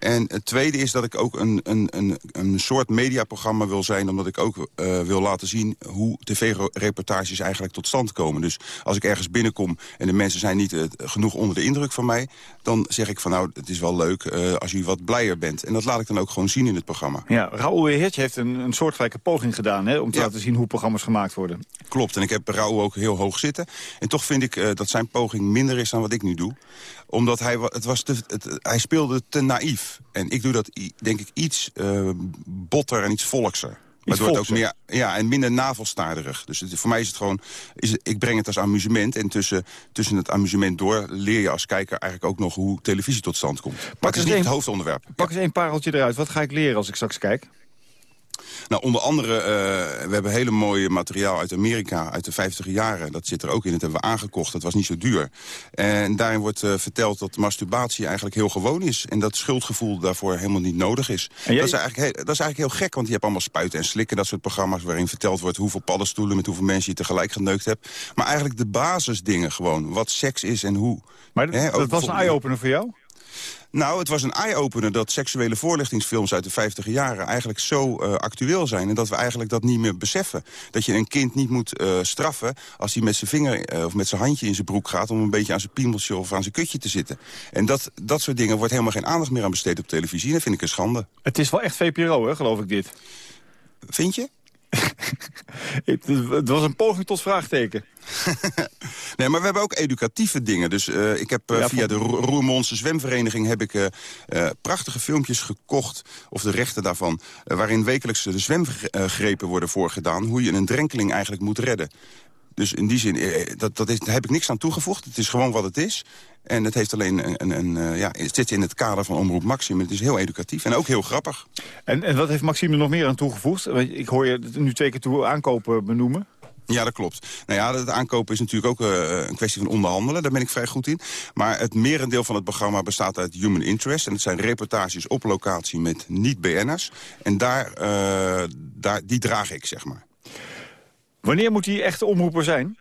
En het tweede is dat ik ook een, een, een, een soort mediaprogramma wil zijn... omdat ik ook uh, wil laten zien hoe tv-reportages eigenlijk tot stand komen. Dus als ik ergens binnenkom en de mensen zijn niet uh, genoeg onder de indruk van mij... dan zeg ik van nou, het is wel leuk uh, als u wat blijer bent. En dat laat ik dan ook gewoon zien in het programma. Ja, Raoul Heertje heeft een, een soortgelijke poging gedaan... Hè, om te ja. laten zien hoe programma's gemaakt worden. Klopt, en ik heb Raoul ook heel hoog zitten. En toch vind ik dat zijn poging minder is dan wat ik nu doe. Omdat hij, het was te, het, hij speelde te naïef. En ik doe dat, denk ik, iets uh, botter en iets volkser. Waardoor het ook meer, ja, en minder navelstaarderig. Dus het, voor mij is het gewoon, is het, ik breng het als amusement. En tussen, tussen het amusement door leer je als kijker eigenlijk ook nog hoe televisie tot stand komt. Maar pak het is niet een, het hoofdonderwerp. Pak eens één pareltje eruit. Wat ga ik leren als ik straks kijk? Nou, onder andere, uh, we hebben hele mooie materiaal uit Amerika, uit de 50 jaren. Dat zit er ook in, dat hebben we aangekocht, dat was niet zo duur. En daarin wordt uh, verteld dat masturbatie eigenlijk heel gewoon is. En dat schuldgevoel daarvoor helemaal niet nodig is. Jij... Dat, is eigenlijk heel, dat is eigenlijk heel gek, want je hebt allemaal spuiten en slikken... dat soort programma's waarin verteld wordt hoeveel paddenstoelen... met hoeveel mensen je tegelijk geneukt hebt. Maar eigenlijk de basisdingen gewoon, wat seks is en hoe. Maar dat was een eye-opener voor jou? Nou, het was een eye-opener dat seksuele voorlichtingsfilms uit de 50 jaren eigenlijk zo uh, actueel zijn. En dat we eigenlijk dat niet meer beseffen. Dat je een kind niet moet uh, straffen als hij met zijn vinger uh, of met zijn handje in zijn broek gaat... om een beetje aan zijn piemeltje of aan zijn kutje te zitten. En dat, dat soort dingen wordt helemaal geen aandacht meer aan besteed op televisie. En dat vind ik een schande. Het is wel echt VPRO, hè, geloof ik dit. Vind je? (laughs) het was een poging tot vraagteken. (laughs) nee, maar we hebben ook educatieve dingen. Dus uh, ik heb uh, ja, via de Ro Roermondse Zwemvereniging... heb ik uh, prachtige filmpjes gekocht, of de rechten daarvan... waarin wekelijks de zwemgrepen worden voorgedaan... hoe je een drenkeling eigenlijk moet redden. Dus in die zin, eh, dat, dat is, daar heb ik niks aan toegevoegd. Het is gewoon wat het is. En het, heeft alleen een, een, een, eh, ja, het zit in het kader van Omroep Maxime. Het is heel educatief en ook heel grappig. En, en wat heeft Maxime er nog meer aan toegevoegd? Ik hoor je nu twee keer toe aankopen benoemen. Ja, dat klopt. Nou ja, het aankopen is natuurlijk ook uh, een kwestie van onderhandelen. Daar ben ik vrij goed in. Maar het merendeel van het programma bestaat uit human interest. En het zijn reportages op locatie met niet-BN'ers. En daar, uh, daar, die draag ik, zeg maar. Wanneer moet die echte omroeper zijn?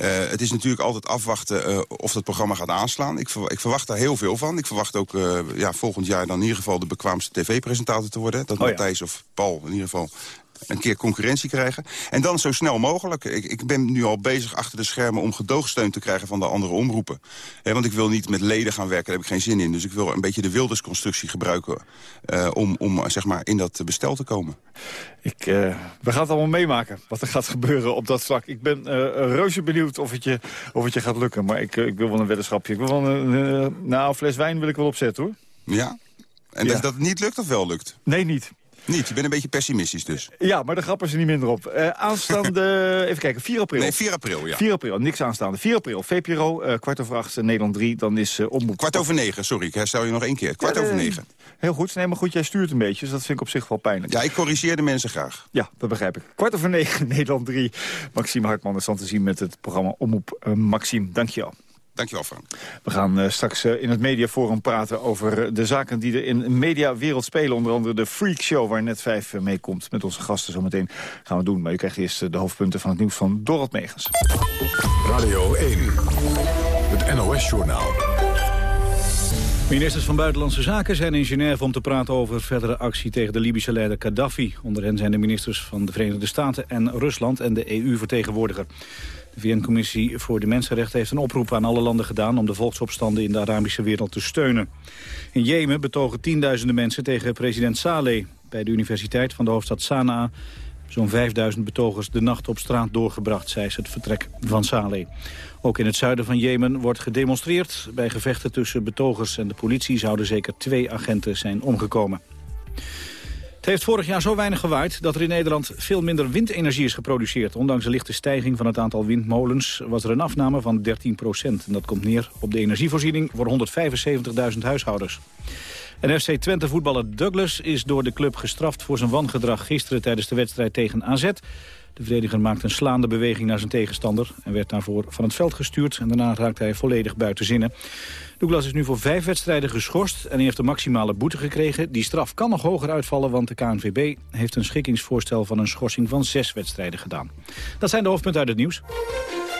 Uh, het is natuurlijk altijd afwachten uh, of het programma gaat aanslaan. Ik, ver, ik, verwacht daar heel veel van. Ik verwacht ook uh, ja, volgend jaar dan in ieder geval de bekwaamste tv-presentator te worden. Dat oh, Matthijs ja. of Paul in ieder geval een keer concurrentie krijgen. En dan zo snel mogelijk. Ik, ik, ben nu al bezig achter de schermen om gedoogsteun te krijgen van de andere omroepen. He, want ik wil niet met leden gaan werken, daar heb ik geen zin in. Dus ik wil een beetje de wildersconstructie gebruiken uh, om, om zeg maar, in dat bestel te komen. Ik, uh, we gaan het allemaal meemaken, wat er gaat gebeuren op dat vlak. Ik ben uh, reuze benieuwd of het je, of het je gaat lukken. Maar ik, ik wil wel een weddenschapje. Ik wil wel een, nou, een fles wijn wil ik wel opzetten, hoor. Ja? En ja. dat het niet lukt of wel lukt? Nee, niet. Niet, je bent een beetje pessimistisch dus. Ja, maar de grappen zijn niet minder op. Uh, aanstaande, (laughs) even kijken, 4 april. Nee, 4 april, ja. 4 april, niks aanstaande. 4 april, VPRO, uh, kwart over acht, Nederland 3, dan is uh, omroep... Kwart over negen, sorry, ik herstel je nog één keer. Kwart ja, over negen. Heel goed, nee, maar goed, jij stuurt een beetje, dus dat vind ik op zich wel pijnlijk. Ja, ik corrigeer de mensen graag. Ja, dat begrijp ik. Kwart over negen, (laughs) Nederland 3. Maxime Hartman is dan te zien met het programma Omroep Maxime. Dank je wel. Dankjewel, Frank. We gaan uh, straks uh, in het mediaforum praten over de zaken die er in de mediawereld spelen. Onder andere de Freak Show, waar net vijf uh, mee komt. Met onze gasten zometeen gaan we doen. Maar u krijgt eerst de hoofdpunten van het nieuws van Dorot Megens. Radio 1, het NOS-journaal. Ministers van Buitenlandse Zaken zijn in Genève om te praten over verdere actie tegen de Libische leider Gaddafi. Onder hen zijn de ministers van de Verenigde Staten en Rusland en de EU-vertegenwoordiger. De VN-commissie voor de Mensenrechten heeft een oproep aan alle landen gedaan... om de volksopstanden in de Arabische wereld te steunen. In Jemen betogen tienduizenden mensen tegen president Saleh. Bij de universiteit van de hoofdstad Sanaa zo'n 5000 betogers de nacht op straat doorgebracht... zei het vertrek van Saleh. Ook in het zuiden van Jemen wordt gedemonstreerd. Bij gevechten tussen betogers en de politie zouden zeker twee agenten zijn omgekomen. Het heeft vorig jaar zo weinig gewaaid dat er in Nederland veel minder windenergie is geproduceerd. Ondanks een lichte stijging van het aantal windmolens was er een afname van 13 procent. En dat komt neer op de energievoorziening voor 175.000 huishoudens. En FC Twente voetballer Douglas is door de club gestraft voor zijn wangedrag gisteren tijdens de wedstrijd tegen AZ. De verdediger maakte een slaande beweging naar zijn tegenstander... en werd daarvoor van het veld gestuurd. En daarna raakte hij volledig buiten zinnen. Douglas is nu voor vijf wedstrijden geschorst en heeft de maximale boete gekregen. Die straf kan nog hoger uitvallen, want de KNVB heeft een schikkingsvoorstel van een schorsing van zes wedstrijden gedaan. Dat zijn de hoofdpunten uit het nieuws.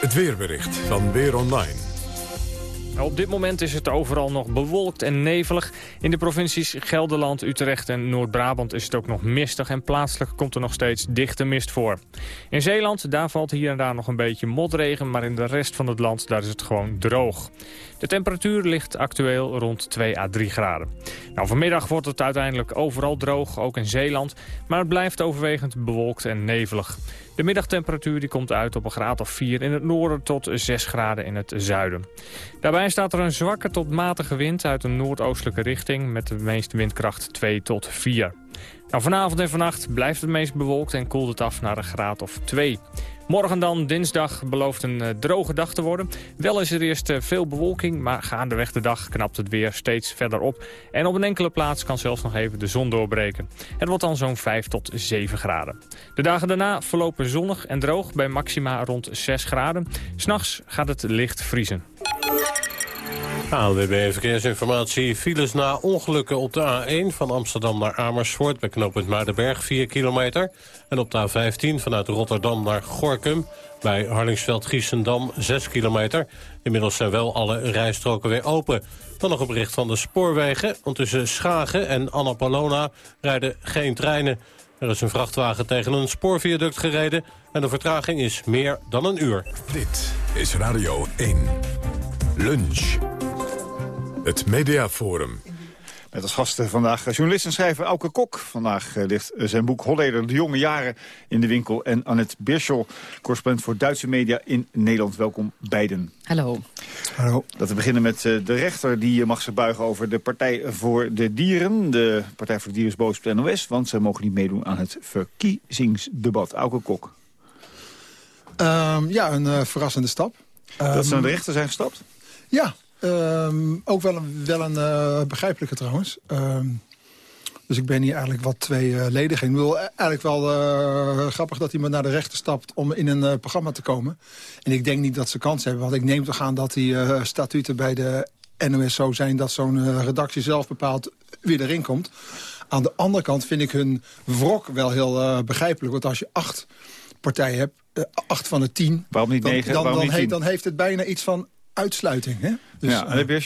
Het weerbericht van Weer Online. Op dit moment is het overal nog bewolkt en nevelig. In de provincies Gelderland, Utrecht en Noord-Brabant is het ook nog mistig... en plaatselijk komt er nog steeds dichte mist voor. In Zeeland, daar valt hier en daar nog een beetje motregen... maar in de rest van het land, daar is het gewoon droog. De temperatuur ligt actueel rond 2 à 3 graden. Nou, vanmiddag wordt het uiteindelijk overal droog, ook in Zeeland... maar het blijft overwegend bewolkt en nevelig. De middagtemperatuur die komt uit op een graad of 4 in het noorden tot 6 graden in het zuiden. Daarbij staat er een zwakke tot matige wind uit een noordoostelijke richting... met de meeste windkracht 2 tot 4. Nou, vanavond en vannacht blijft het meest bewolkt en koelt het af naar een graad of 2. Morgen dan, dinsdag, belooft een uh, droge dag te worden. Wel is er eerst uh, veel bewolking, maar gaandeweg de dag knapt het weer steeds verder op. En op een enkele plaats kan zelfs nog even de zon doorbreken. Het wordt dan zo'n 5 tot 7 graden. De dagen daarna verlopen zonnig en droog bij maxima rond 6 graden. S'nachts gaat het licht vriezen. ANWB Verkeersinformatie. Files na ongelukken op de A1 van Amsterdam naar Amersfoort... bij knooppunt Maardenberg, 4 kilometer. En op de A15 vanuit Rotterdam naar Gorkum... bij Harlingsveld-Giessendam, 6 kilometer. Inmiddels zijn wel alle rijstroken weer open. Dan nog een bericht van de spoorwegen. Want tussen Schagen en Annapolona rijden geen treinen. Er is een vrachtwagen tegen een spoorviaduct gereden... en de vertraging is meer dan een uur. Dit is Radio 1. Lunch. Het Mediaforum. Met als gasten vandaag journalist en schrijver Auke Kok. Vandaag eh, ligt zijn boek Holleder de jonge jaren in de winkel. En Annette Birschel, correspondent voor Duitse media in Nederland. Welkom beiden. Hallo. Hallo. Dat we beginnen met eh, de rechter. Die mag zich buigen over de Partij voor de Dieren. De Partij voor de Dieren is boos op de NOS. Want ze mogen niet meedoen aan het verkiezingsdebat. Auke Kok. Ehm, ja, een uh, verrassende stap. dat ze naar de Ehm, rechter zijn gestapt? Ja, ehm, ook wel een, wel een uh, begrijpelijke trouwens. Ehm, dus ik ben hier eigenlijk wat twee uh, leden Ik bedoel, eigenlijk wel uh, grappig dat iemand naar de rechter stapt om in een uh, programma te komen. En ik denk niet dat ze kans hebben, want ik neem toch aan dat die statuten bij de NOS zo zijn... dat zo'n redactie zelf bepaalt wie erin komt. Aan de andere kant vind ik hun wrok wel heel begrijpelijk. Want als je acht partijen hebt, uh, acht van de tien... Waarom niet negen? Dan, dan, Waarom dan, niet heet, dan heeft het bijna iets van uitsluiting. Hè? Dus, ja, en uh,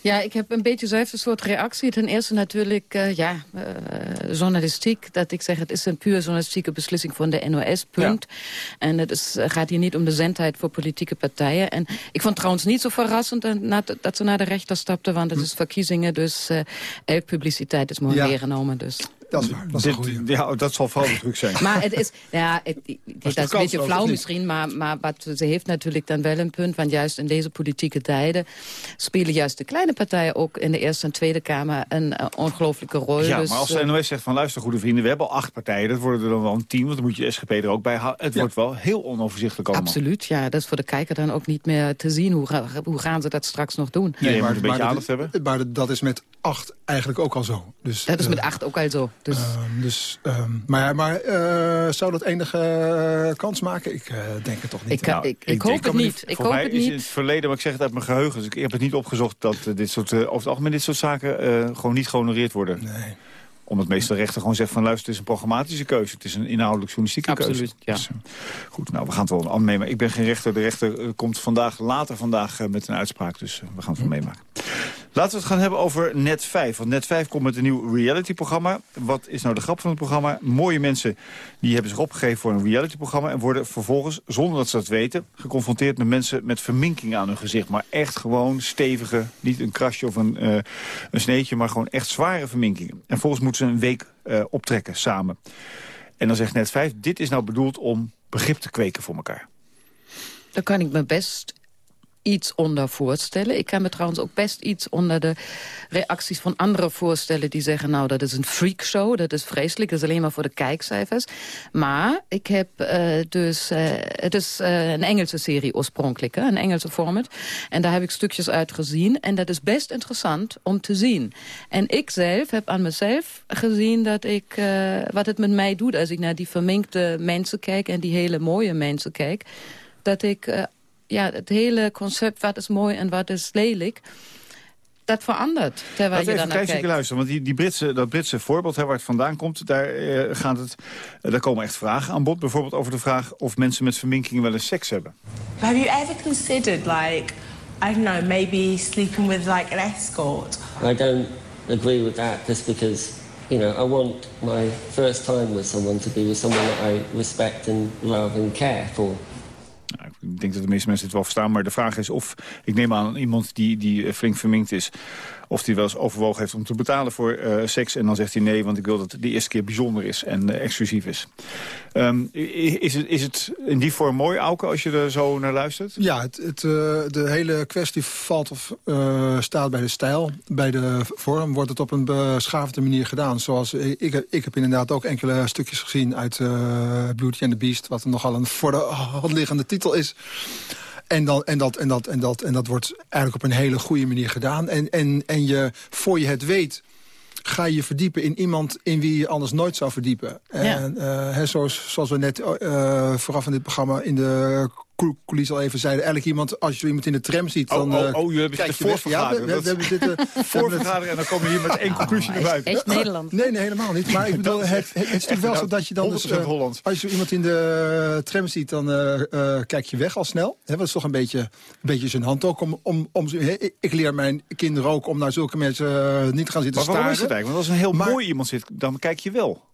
ja, ik heb een beetje dezelfde soort reactie. Ten eerste natuurlijk, uh, ja, uh, journalistiek. Dat ik zeg, het is een puur journalistieke beslissing van de NOS, punt. Ja. En het is, gaat hier niet om de zendheid voor politieke partijen. En ik vond trouwens niet zo verrassend dat ze naar de rechter stapten. Want het is verkiezingen, dus uh, elk publiciteit is mooi ja. meegenomen. Dus. Dat is waar. Dat, is Dit, ja, dat zal vooral de druk zijn. Maar het is, ja, het, het, dat is een beetje flauw misschien, maar, maar wat, ze heeft natuurlijk dan wel een punt. Want juist in deze politieke tijden spelen juist de kleine partijen ook in de Eerste en Tweede Kamer een uh, ongelooflijke rol. Ja, dus, maar als de NOS zegt van luister goede vrienden, we hebben al acht partijen. Dat worden er dan wel een tien, want dan moet je de SGP er ook bij houden. Het ja. wordt wel heel onoverzichtelijk allemaal. Absoluut, ja. Dat is voor de kijker dan ook niet meer te zien. Hoe, hoe gaan ze dat straks nog doen? Nee, nee maar, een beetje aandacht dat, hebben. Maar dat is met acht eigenlijk ook al zo. Dus, dat is uh, met acht ook al zo. Dus, uh, dus, um, maar maar uh, zou dat enige kans maken? Ik denk het toch niet. Ik, nou, ik, ik, ik hoop het niet. Ik hoop mij het is niet. in het verleden, maar ik zeg het uit mijn geheugen... dus ik heb het niet opgezocht dat dit soort, over het algemeen dit soort zaken... gewoon niet gehonoreerd worden. Nee omdat meestal de rechter gewoon zegt van luister, het is een programmatische keuze. Het is een inhoudelijk journalistieke Absoluut, keuze. ja. Dus, goed, nou, we gaan het wel aan meemaken. Ik ben geen rechter. De rechter komt vandaag, later vandaag met een uitspraak. Dus we gaan het wel meemaken. Laten we het gaan hebben over Net 5. Want Net 5 komt met een nieuw reality-programma. Wat is nou de grap van het programma? Mooie mensen die hebben zich opgegeven voor een reality-programma... en worden vervolgens, zonder dat ze dat weten... geconfronteerd met mensen met verminking aan hun gezicht. Maar echt gewoon stevige, niet een krasje of een, uh, een sneetje... maar gewoon echt zware verminkingen. En volgens moeten ze een week uh, optrekken samen. En dan zegt Net 5, dit is nou bedoeld om begrip te kweken voor elkaar. Daar kan ik me best iets onder voorstellen. Ik kan me trouwens ook best iets onder de reacties van anderen voorstellen... die zeggen, nou, dat is een freakshow, dat is vreselijk... dat is alleen maar voor de kijkcijfers. Maar ik heb uh, dus... Uh, het is uh, een Engelse serie oorspronkelijk, een Engelse format. En daar heb ik stukjes uit gezien. En dat is best interessant om te zien. En ik zelf heb aan mezelf gezien dat ik... wat het met mij doet als ik naar die verminkte mensen kijk... en die hele mooie mensen kijk... dat ik ja, het hele concept, wat is mooi en wat is lelijk... dat verandert, terwijl Laten je even daarnaar kijken luisteren, want die, die Britse, dat Britse voorbeeld hè, waar het vandaan komt... Daar, uh, gaat het, uh, daar komen echt vragen aan bod. Bijvoorbeeld over de vraag of mensen met verminkingen wel eens seks hebben. Have you ever considered, like, I don't know, maybe sleeping with like an escort? I don't agree with that just because... You know, I want my first time with someone to be with someone that I respect and love and care for. Ik denk dat de meeste mensen het wel verstaan. Maar de vraag is of, ik neem aan iemand die, die flink verminkt is... of die wel eens overwogen heeft om te betalen voor uh, seks. En dan zegt hij nee, want ik wil dat het de eerste keer bijzonder is en uh, exclusief is. Um, is, het, is het in die vorm mooi, Auke, als je er zo naar luistert? Ja, het, het, de hele kwestie valt of staat bij de stijl. Bij de vorm wordt het op een beschaafde manier gedaan. Zoals ik, ik heb inderdaad ook enkele stukjes gezien uit Beauty and the Beast... wat nogal een voor de hand liggende titel is. En, dan, en, dat, en, dat, en, dat, en dat wordt eigenlijk op een hele goede manier gedaan. En, en, en je, voor je het weet ga je verdiepen in iemand in wie je anders nooit zou verdiepen. Ja. En uh, hè, zoals, zoals we net uh, vooraf van dit programma in de coulissen al even zeiden. Eigenlijk iemand, als je iemand in de tram ziet, dan Oh, oh, oh je je weg. Ja, we, we, (laughs) we hebben dit, uh, voorvergadering en dan kom je hier met één conclusie naar buiten. Echt Nederland. Nee, nee, helemaal niet. Maar ik (laughs) bedoel, het, het, is natuurlijk wel zo dat je dan... Dus, uh, Holland. als je iemand in de tram ziet, dan uh, uh, kijk je weg al snel. He, dat is toch een beetje, een beetje zijn hand ook. Om, om, om, he, ik leer mijn kinderen ook om naar zulke mensen uh, niet te gaan zitten maar waarom staren. is het eigenlijk? Want als een heel maar, mooi iemand zit, dan kijk je wel.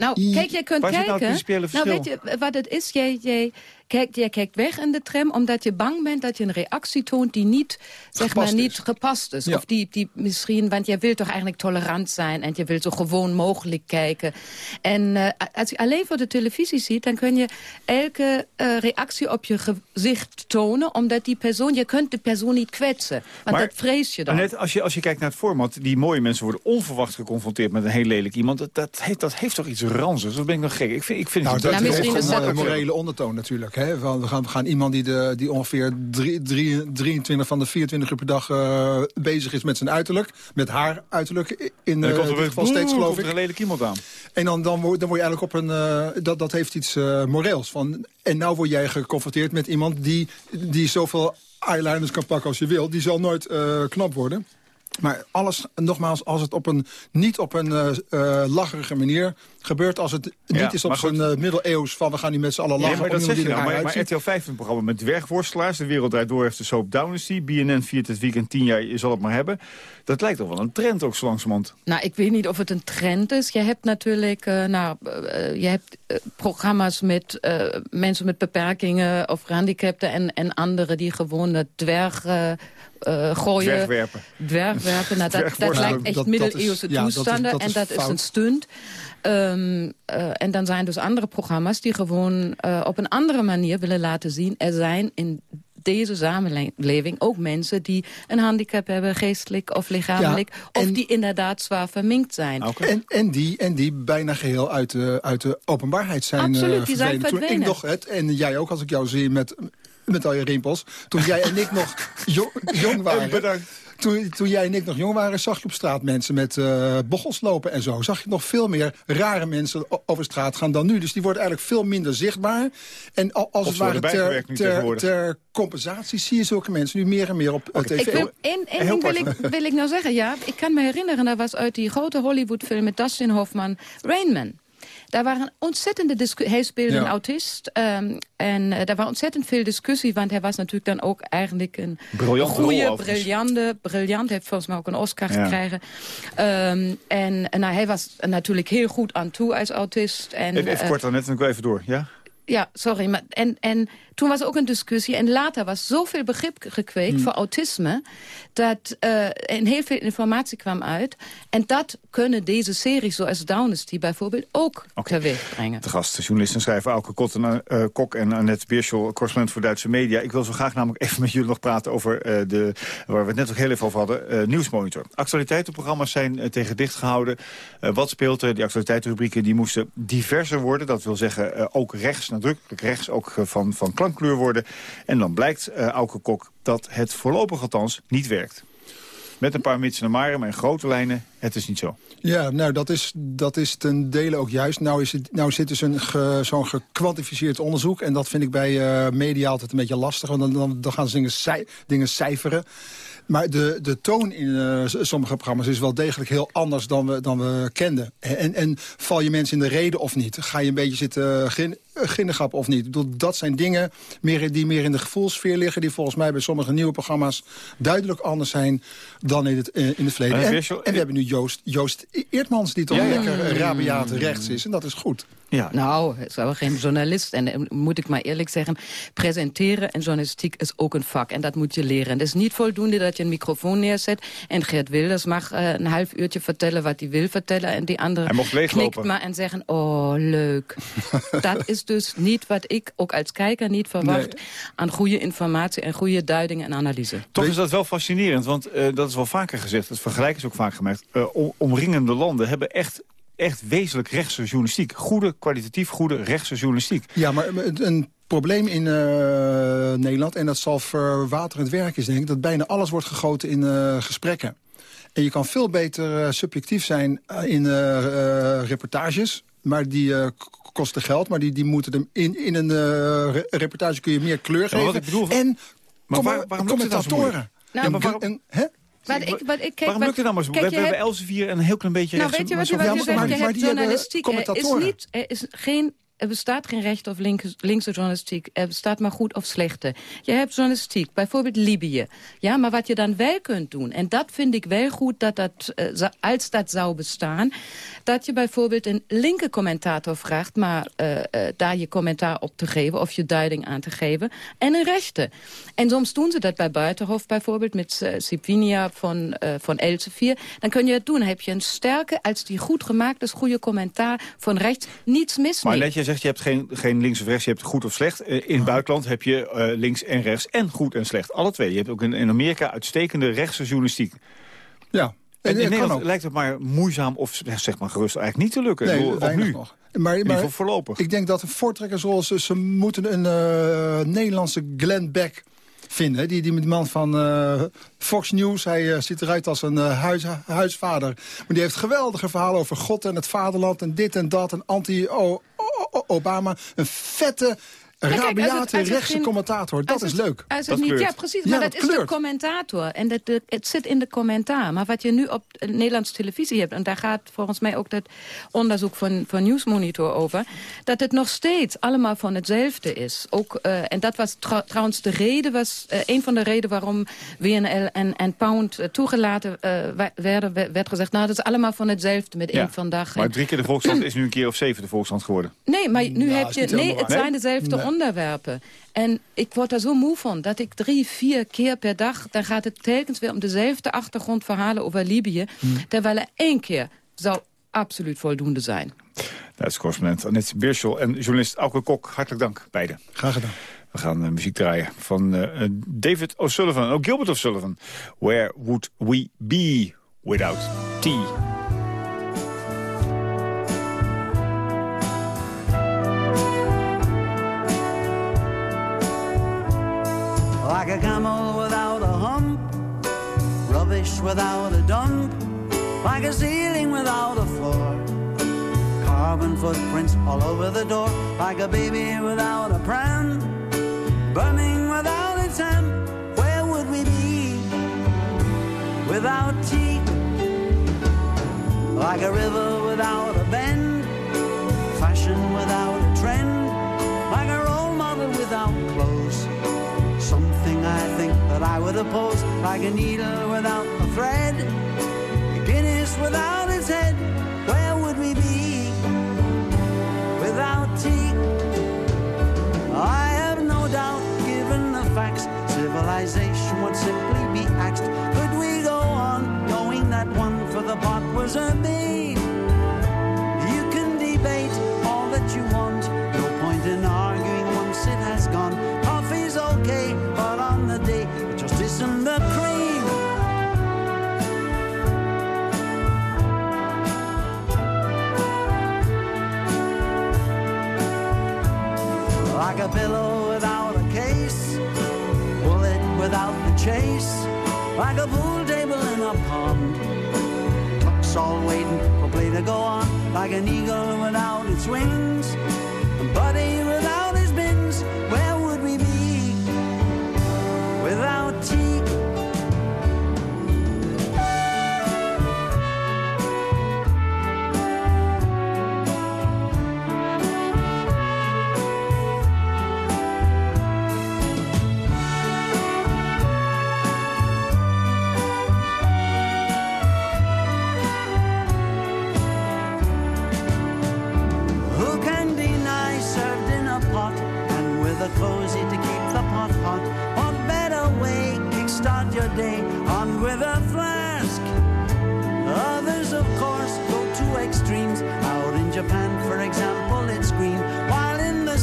Nou, kijk, jij kunt Waar zit kijken. nou het principiële nou, weet je wat het is? Jij, jij, kijkt, jij kijkt weg in de tram omdat je bang bent dat je een reactie toont die niet, zeg Gepast maar, niet is. gepast is. Ja. Of die, die misschien, want jij wilt toch eigenlijk tolerant zijn en je wilt zo gewoon mogelijk kijken. En uh, als je alleen voor de televisie ziet, dan kun je elke uh, reactie op je gezicht tonen, omdat die persoon, je kunt de persoon niet kwetsen. Want Maar, dat vrees je dan. Net als je, als je kijkt naar het format, die mooie mensen worden onverwacht geconfronteerd met een heel lelijk iemand. Dat, dat, heeft, dat heeft toch iets ranzig. Dat ben ik nog gek. Ik vind, ik vind Nou, het dat heel heeft een gemakkelijk. morele ondertoon natuurlijk. Hè? Van, we, gaan, we gaan iemand die, de, die ongeveer drie, drie- 23 van de 24 uur per dag eh, bezig is met zijn uiterlijk. Met haar uiterlijk in En dan eh, komt er geval steeds geloof komt er ik. een lelijk iemand aan. En dan, dan, word, dan word je eigenlijk op een... eh, dat, dat heeft iets moreels. Van, en nou word jij geconfronteerd met iemand die, die zoveel eyeliners kan pakken als je wil. Die zal nooit knap worden. Maar alles, nogmaals, als het op een, niet op een eh eh, lacherige manier gebeurt... als het niet Ja, is op zo'n eh, middeleeuws van... we gaan nu met z'n allen lachen Nee, maar dat zeg je nou. Maar. RTL 5 een programma met dwergworstelaars. De Wereld Draait Door heeft de soap Dynasty. BNN viert het weekend 10 jaar, je zal het maar hebben. Dat lijkt toch wel een trend ook zo langzamerhand. Nou, ik weet niet of het een trend is. Je hebt natuurlijk eh, nou, je hebt, programma's met eh, mensen met beperkingen of gehandicapten... en, en anderen die gewoon het dwerg eh, eh, gooien. Dwergwerpen. Dwergwerpen, nou, dat, dat lijkt echt Dat- dat is- middeleeuwse ja, dat is- toestanden. dat is en dat is een stunt. Ehm, eh, en dan zijn dus andere programma's die gewoon eh, op een andere manier willen laten zien... er zijn in deze samenleving ook mensen die een handicap hebben, geestelijk of lichamelijk. of die inderdaad zwaar verminkt zijn. En, en, die, en die bijna geheel uit de, uit de openbaarheid zijn Absoluut, die zijn verdwenen. Toen ik nog het, en jij ook, als ik jou zie met, met al je rimpels. Toen jij en ik nog jo- jong waren. Toen, toen jij en ik nog jong waren, zag je op straat mensen met eh bochels lopen en zo. Zag je nog veel meer rare mensen over straat gaan dan nu. Dus die worden eigenlijk veel minder zichtbaar. En al- als Of het ware ter, ter, compensatie zie je zulke mensen nu meer en meer op eh, tv. Ik wil, één één Heel ding wil ik, wil ik nou zeggen. Ja, ik kan me herinneren, dat was uit die grote Hollywood-film met Dustin Hoffman, Rain Man. Daar waren ontzettende discussies. Hij speelde Ja. een autist. ehm, en eh, daar was ontzettend veel discussie. Want hij was natuurlijk dan ook eigenlijk een Briljante rol, goede, briljante, briljant. heeft volgens mij ook een Oscar Ja. gekregen. Ehm, en nou, hij was natuurlijk heel goed aan toe als autist. En, Even, even eh, kort dan net, ik wil even door. Ja? ja, sorry. Maar en, en toen was er ook een discussie. En later was zoveel begrip gekweekt Hmm. voor autisme... dat uh, en heel veel informatie kwam uit. En dat kunnen deze series zoals Dynasty bijvoorbeeld ook teweeg brengen. De gast, journalist en schrijver Auke eh, Kok en Annette Beerschel, correspondent voor Duitse media. Ik wil zo graag namelijk even met jullie nog praten over eh, de, waar we het net ook heel even over hadden, Nieuwsmonitor. Actualiteitenprogramma's zijn tegen dicht gehouden. Eh, wat speelt er? Die actualiteitenrubrieken die moesten diverser worden. Dat wil zeggen ook rechts, nadrukkelijk rechts, ook van, van klankkleur worden. En dan blijkt, eh Auke Kok, dat het voorlopig althans niet werkt. Met een paar mitsen en maren, maar in grote lijnen, het is niet zo. Ja, nou, dat is, dat is ten dele ook juist. Nou, is het, nou zit dus een zo'n gekwantificeerd onderzoek. En dat vind ik bij eh, media altijd een beetje lastig. Want dan, dan, gaan ze dingen, dingen cijferen. Maar de, de toon in eh, sommige programma's is wel degelijk heel anders dan we, dan we kenden. En, en val je mensen in de reden of niet? Ga je een beetje zitten gin, ginnegappen of niet? Ik bedoel, dat zijn dingen meer, die meer in de gevoelsfeer liggen... die volgens mij bij sommige nieuwe programma's duidelijk anders zijn... dan in het, eh, in het verleden. En, we hebben nu Joost, Joost Eertmans... die toch Ja, ja. lekker rabiaat rechts is. En dat is goed. Ja. Nou, is wel geen journalist. En eh, moet ik maar eerlijk zeggen, presenteren en journalistiek is ook een vak. En dat moet je leren. En het is niet voldoende dat je een microfoon neerzet... en Geert Wilders mag eh, een half uurtje vertellen wat hij wil vertellen... en die andere Hij mocht leeglopen. knikt maar en zeggen, oh, leuk. (laughs) dat is dus niet wat ik ook als kijker niet verwacht... aan goede informatie en goede duiding en analyse. Toch is dat wel fascinerend, want eh, dat is wel vaker gezegd. Het vergelijk is ook vaak gemaakt. Eh, om- omringende landen hebben echt, echt wezenlijk rechtse journalistiek. Goede, kwalitatief goede rechtse journalistiek. Ja, maar het- een probleem in eh, Nederland... en dat zal verwaterend werk is, denk ik... dat bijna alles wordt gegoten in eh, gesprekken. En je kan veel beter eh, subjectief zijn eh, in eh, eh, reportages... maar die eh, kosten geld, maar die, die moeten hem in, in een eh, re- reportage kun je meer kleur geven. maar wat ik bedoel- en Maar waar- waarom lukt het dan zo commentatoren. moeilijk? Ja, maar waarom- En- hè? Wat ik, wat ik, kijk, Waarom wat- lukt het dan maar zo? We kijk, je hebben hebt- Elsevier en een heel klein beetje Nou, weet je wat, maar je, wat je zegt? maar- Je maar hebt die hebben journalistiek. Er, is niet, er, is geen, er bestaat geen recht of links, linkse journalistiek. Er bestaat maar goed of slechte. Je hebt journalistiek, bijvoorbeeld Libië. Ja, maar wat je dan wel kunt doen... en dat vind ik wel goed, dat dat, eh, als dat zou bestaan... dat je bijvoorbeeld een linker commentator vraagt... maar eh, eh, daar je commentaar op te geven of je duiding aan te geven... en een rechter. En soms doen ze dat bij Buitenhof bijvoorbeeld... met uh, Sipinia van, van Elsevier. Dan kun je het doen. Dan heb je een sterke, als die goed gemaakt is... goede commentaar van rechts, niets mis Maar mee. Zegt, je hebt geen, geen links of rechts, je hebt goed of slecht. Eh, In het buitenland heb je eh, links en rechts en goed en slecht. Alle twee. Je hebt ook in, in Amerika uitstekende rechtse journalistiek. Ja. En in dat kan Nederland ook. lijkt het maar moeizaam of zeg maar gerust eigenlijk niet te lukken. Nee, bedoel, nu. nog. Maar, In maar voorlopig. ik denk dat de voortrekkers zoals ze, moeten een eh, Nederlandse Glenn Beck vinden. Die, die man van eh, Fox News. Hij eh, ziet eruit als een eh, huis, huisvader. Maar die heeft geweldige verhalen over God en het vaderland... en dit en dat, en anti-Obama. Een vette, het- rabiate rechtse geen- commentator. Dat is het- leuk. Als het Dat niet, kleurt. ja, precies. Ja, maar dat dat, is kleurt. de commentator. En dat, de- het zit in de commentaar. Maar wat je nu op de Nederlandse televisie hebt... en daar gaat volgens mij ook dat onderzoek van, van Newsmonitor over... dat het nog steeds allemaal van hetzelfde is. Ook, eh, en dat was trou- trouwens de reden... was eh, een van de redenen waarom WNL en, en Pound eh, toegelaten werden... werd gezegd, nou, dat is allemaal van hetzelfde met één vandaag. Maar drie keer de Volkskrant is nu een keer of zeven de Volkskrant geworden. Nee, maar nu Nou, heb je... Nee, het zijn dezelfde Nee. Onderwerpen. En ik word er zo moe van dat ik drie, vier keer per dag... dan gaat het telkens weer om dezelfde achtergrondverhalen over Libië. Terwijl er één keer zou absoluut voldoende zijn. Duitse correspondent Annette Birschel en journalist Auke Kok. Hartelijk dank, beiden. Graag gedaan. We gaan eh, muziek draaien van eh, eh, David O'Sullivan ook Gilbert O'Sullivan. Where would we be without tea? Without a dump, like a ceiling without a floor. Carbon footprints all over the door, like a baby without a pram, burning without its hem. Where would we be without tea? Like a river without a bend, fashion without a trend, like a role model without clothes. Something I think that I would oppose, like a needle without a a Guinness without its head. Where would we be without tea? I have no doubt, given the facts, civilization would simply be axed. Could we go on knowing that one for the pot was a bait? A pillow without a case, bullet without the chase, like a pool table in a pond. Clock's all waiting for play to go on, like an eagle without its wings, a buddy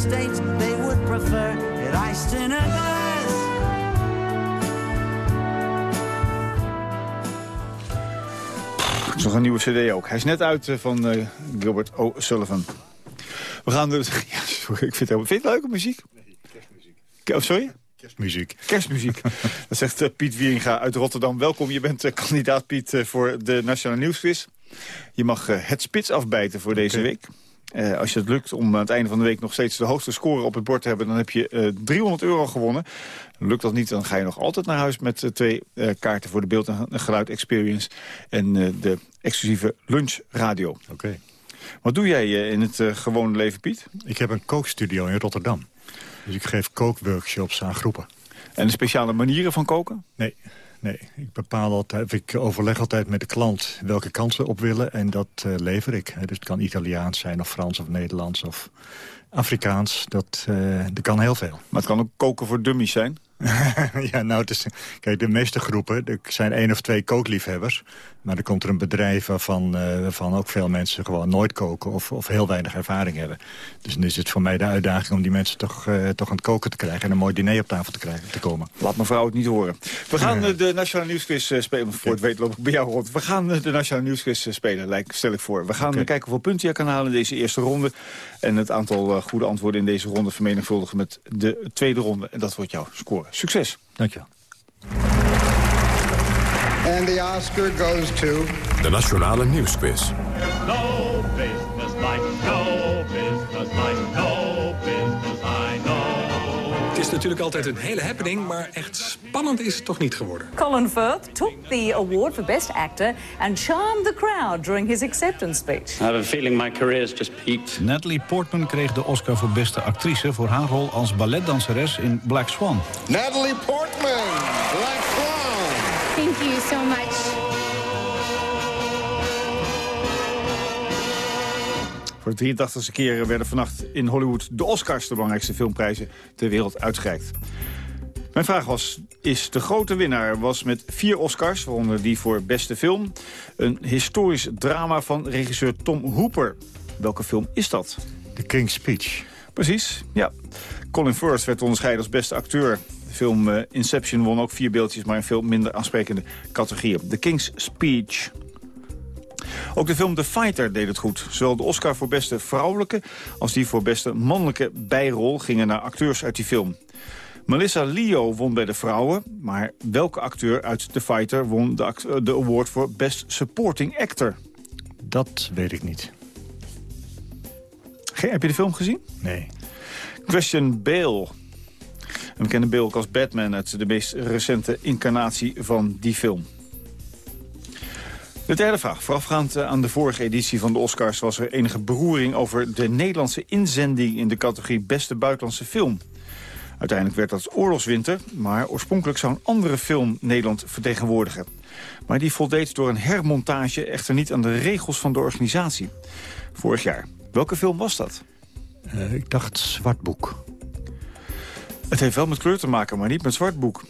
States they would prefer it iced in a glass. is nog een nieuwe cd ook. Hij is net uit eh, van eh, Gilbert O'Sullivan. We gaan dus... (laughs) Ja, sorry, ik vind het, helemaal- vind je het leuke muziek? Oh, sorry? Kerstmuziek. Kerstmuziek. (laughs) Dat zegt eh, Piet Wieringa uit Rotterdam. Welkom, je bent kandidaat Piet voor de Nationale Nieuwsquiz. Je mag het spits afbijten voor deze week. Eh, als je het lukt om aan het einde van de week nog steeds de hoogste score op het bord te hebben... dan heb je eh 300 euro gewonnen. Lukt dat niet, dan ga je nog altijd naar huis met eh, twee eh, kaarten... voor de beeld- en geluid experience en eh, de exclusieve lunchradio. Oké. Wat doe jij eh, in het eh, gewone leven, Piet? Ik heb een kookstudio in Rotterdam. Dus ik geef kookworkshops aan groepen. En de speciale manieren van koken? Nee, nee. Ik bepaal altijd, ik overleg altijd met de klant welke kant ze op willen. En dat eh, lever ik. Dus het kan Italiaans zijn of Frans of Nederlands of Afrikaans. Dat, eh, dat kan heel veel. Maar het kan ook koken voor dummies zijn? (laughs) ja, nou, het is, kijk, de meeste groepen, er zijn één of twee kookliefhebbers. Maar er komt er een bedrijf waarvan, waarvan ook veel mensen gewoon nooit koken... Of, of heel weinig ervaring hebben. Dus dan is het voor mij de uitdaging om die mensen toch, eh, toch aan het koken te krijgen... en een mooi diner op tafel te, krijgen, te komen. Laat mevrouw het niet horen. We gaan eh, de Nationale Nieuwsquiz spelen. Voor het weten loop ik bij jou rond. We gaan de Nationale Nieuwsquiz spelen, lijkt, stel ik voor. We gaan kijken hoeveel punten je kan halen in deze eerste ronde. En het aantal goede antwoorden in deze ronde vermenigvuldigen met de tweede ronde. En dat wordt jouw score. Succes. Dankjewel. And the Oscar goes to... De Nationale Nieuwsquiz. No is natuurlijk altijd een hele happening, maar echt spannend is het toch niet geworden. Colin Firth took the award for Best Actor and charmed the crowd during his acceptance speech. I have a feeling my career has just peaked. Natalie Portman kreeg de Oscar voor beste actrice... voor haar rol als balletdanseres in Black Swan. Natalie Portman, Black Swan. Thank you so much. Voor de 83e keer werden vannacht in Hollywood de Oscars... de belangrijkste filmprijzen ter wereld uitgereikt. Mijn vraag was, is de grote winnaar was met vier Oscars... waaronder die voor beste film... een historisch drama van regisseur Tom Hooper. Welke film is dat? The King's Speech. Precies, ja. Colin Firth werd onderscheiden als beste acteur. De film eh, Inception won ook vier beeldjes... maar in veel minder aansprekende categorieën. The King's Speech. Ook de film The Fighter deed het goed. Zowel de Oscar voor beste vrouwelijke... als die voor beste mannelijke bijrol gingen naar acteurs uit die film. Melissa Leo won bij de vrouwen, maar welke acteur uit The Fighter won de, award voor Best Supporting Actor? Dat weet ik niet. Ge- heb je de film gezien? Nee. Christian Bale. En we kennen Bale ook als Batman uit de meest recente incarnatie van die film. De derde vraag. Voorafgaand eh, aan de vorige editie van de Oscars... was er enige beroering over de Nederlandse inzending... in de categorie Beste Buitenlandse Film. Uiteindelijk werd dat Oorlogswinter... maar oorspronkelijk zou een andere film Nederland vertegenwoordigen. Maar die voldeed door een hermontage echter niet aan de regels van de organisatie. Vorig jaar. Welke film was dat? Eh, ik dacht Zwartboek. Het heeft wel met kleur te maken, maar niet met zwartboek.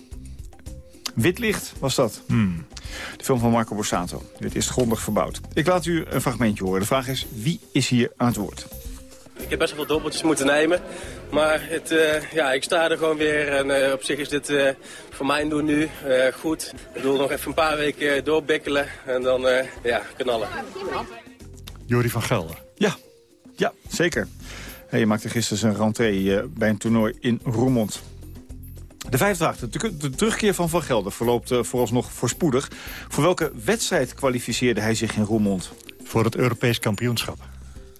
Wit licht was dat. Hmm. De film van Marco Borsato. Dit is grondig verbouwd. Ik laat u een fragmentje horen. De vraag is, wie is hier aan het woord? Ik heb best wel veel dobbeltjes moeten nemen. Maar het, eh, ja, ik sta er gewoon weer. En eh, op zich is dit eh, voor mijn doen nu eh, goed. Ik wil nog even een paar weken doorbikkelen. En dan eh, ja, knallen. Jori van Gelder. Ja, ja zeker. Hij maakte gisteren zijn rentree bij een toernooi in Roermond. De vijfde vraag. De, de terugkeer van Van Gelder verloopt eh, vooralsnog voorspoedig. Voor welke wedstrijd kwalificeerde hij zich in Roermond? Voor het Europees kampioenschap.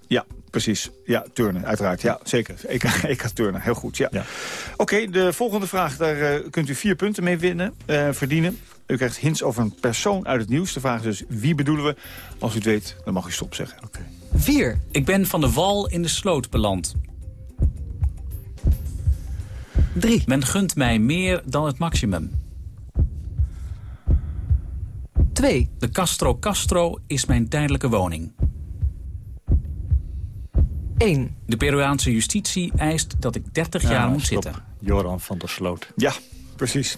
Ja, precies. Ja, turnen, uiteraard. Ja, zeker. EK, EK turnen, heel goed. Ja. Oké, de volgende vraag. Daar eh, kunt u vier punten mee winnen, eh, verdienen. U krijgt hints over een persoon uit het nieuws. De vraag is dus, wie bedoelen we? Als u het weet, dan mag u stop zeggen. 4. Ik ben van de wal in de sloot beland. 3. Men gunt mij meer dan het maximum. 2. De Castro Castro is mijn tijdelijke woning. 1. De Peruaanse justitie eist dat ik 30 jaar Ja, moet stop. zitten. Joran van der Sloot. Ja, precies.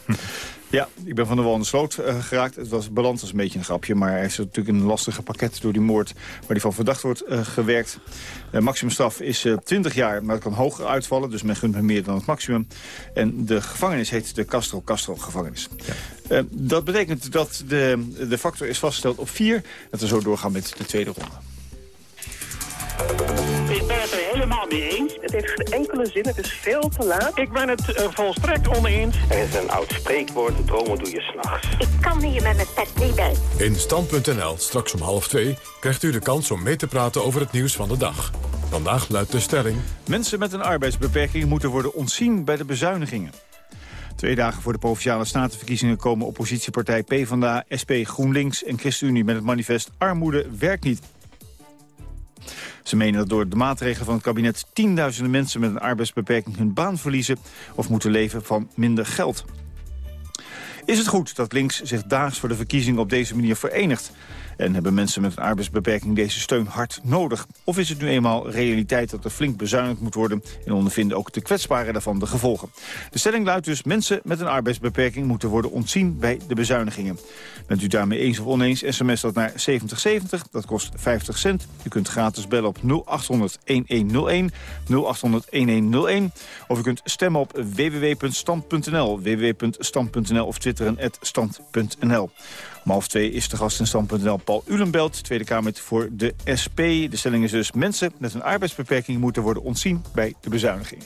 Ja, ik ben van de wal in de sloot eh, geraakt. Het was beland als een beetje een grapje. Maar hij is natuurlijk een lastige pakket door die moord... waar hij van verdacht wordt eh, gewerkt. De maximumstraf is eh 20 jaar, maar het kan hoger uitvallen. Dus men gunt me meer dan het maximum. En de gevangenis heet de Castro Castro gevangenis. Eh, dat betekent dat de, de factor is vastgesteld op 4. Dat we zo doorgaan met de tweede ronde. Helemaal mee eens. Het heeft geen enkele zin, het is veel te laat. Ik ben het eh, volstrekt oneens. Er is een oud spreekwoord, dromen doe je s'nachts. Ik kan hier met mijn pet niet bij. In Stand.nl, straks om half twee, krijgt u de kans om mee te praten over het nieuws van de dag. Vandaag luidt de stelling... Mensen met een arbeidsbeperking moeten worden ontzien bij de bezuinigingen. Twee dagen voor de Provinciale Statenverkiezingen komen oppositiepartij PvdA, SP, GroenLinks en ChristenUnie met het manifest Armoede werkt niet. Ze menen dat door de maatregelen van het kabinet tienduizenden mensen met een arbeidsbeperking hun baan verliezen of moeten leven van minder geld. Is het goed dat links zich daags voor de verkiezingen op deze manier verenigt? En hebben mensen met een arbeidsbeperking deze steun hard nodig? Of is het nu eenmaal realiteit dat er flink bezuinigd moet worden... en ondervinden ook de kwetsbaren daarvan de gevolgen? De stelling luidt dus, mensen met een arbeidsbeperking moeten worden ontzien bij de bezuinigingen. Bent u daarmee eens of oneens, sms dat naar 7070, dat kost 50 cent. U kunt gratis bellen op 0800-1101, 0800-1101. Of u kunt stemmen op www.stand.nl, www.stand.nl of twitteren stand.nl. Om half twee is de gast in stand.nl Paul Ulenbelt, Tweede Kamer voor de SP. De stelling is dus mensen met een arbeidsbeperking moeten worden ontzien bij de bezuiniging.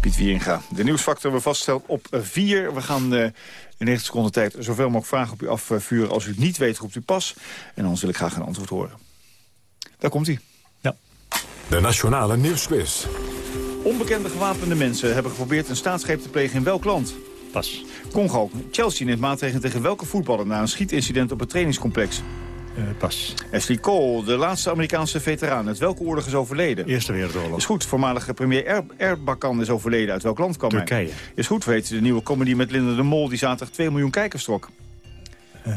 Piet Wieringa. De nieuwsfactor we vaststelt op 4. We gaan uh, in 90 seconden tijd zoveel mogelijk vragen op u afvuren. Als u het niet weet, roept u pas. En dan wil ik graag een antwoord horen. Daar komt hij. Ja. De Nationale Nieuwsquiz. Onbekende gewapende mensen hebben geprobeerd een staatsgreep te plegen in welk land? Pas. Congo. Chelsea neemt maatregelen tegen welke voetballer na een schietincident op het trainingscomplex? Uh, pas. Ashley Cole, de laatste Amerikaanse veteraan. Uit welke oorlog is overleden? Eerste Wereldoorlog. Is goed. Voormalige premier er Erbakan is overleden. Uit welk land kwam Turkije. hij? Is goed. Weet de nieuwe comedy met Linda de Mol... die zaterdag 2 miljoen kijkers trok? Uh,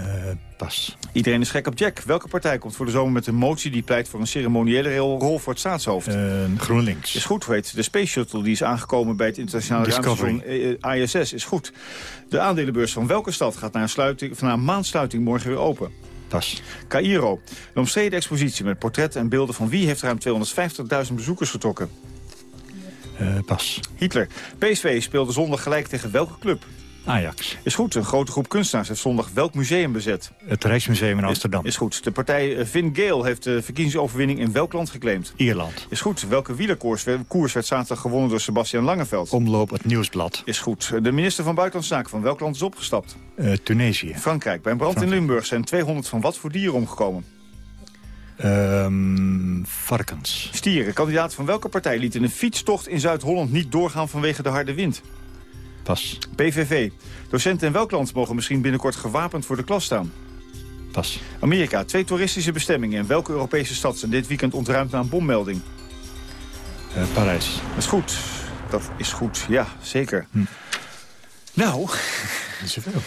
pas. Iedereen is gek op Jack. Welke partij komt voor de zomer met een motie... die pleit voor een ceremoniële rol voor het staatshoofd? Uh, GroenLinks. Is goed. Weet de Space Shuttle die is aangekomen bij het internationale ruimtestation ISS. Is goed. De aandelenbeurs van welke stad gaat na een, sluiting, na een maandsluiting morgen weer open? Pas. Cairo. De omstreden expositie met portretten en beelden van wie heeft ruim 250.000 bezoekers getrokken? Uh, pas. Hitler. PSV speelde zondag gelijk tegen welke club? Ajax. Is goed. Een grote groep kunstenaars heeft zondag welk museum bezet? Het Rijksmuseum in Amsterdam. Is, is goed. De partij Vin Gale heeft de verkiezingsoverwinning in welk land geclaimd? Ierland. Is goed. Welke wielerkoers koers werd zaterdag gewonnen door Sebastian Langeveld? Omloop het Nieuwsblad. Is goed. De minister van Buitenlandse Zaken van welk land is opgestapt? Uh, Tunesië. Frankrijk. Bij een brand Frankrijk. in Limburg zijn 200 van wat voor dieren omgekomen? Um, varkens. Stieren. Kandidaat van welke partij liet in een fietstocht in Zuid-Holland niet doorgaan vanwege de harde wind? Pas. PVV. Docenten in welk land mogen misschien binnenkort gewapend voor de klas staan? Pas. Amerika. Twee toeristische bestemmingen in welke Europese stad zijn dit weekend ontruimd na een bommelding? Uh, Parijs. Dat is goed. Dat is goed, ja, zeker. Hm. Nou... (laughs) Niet zoveel.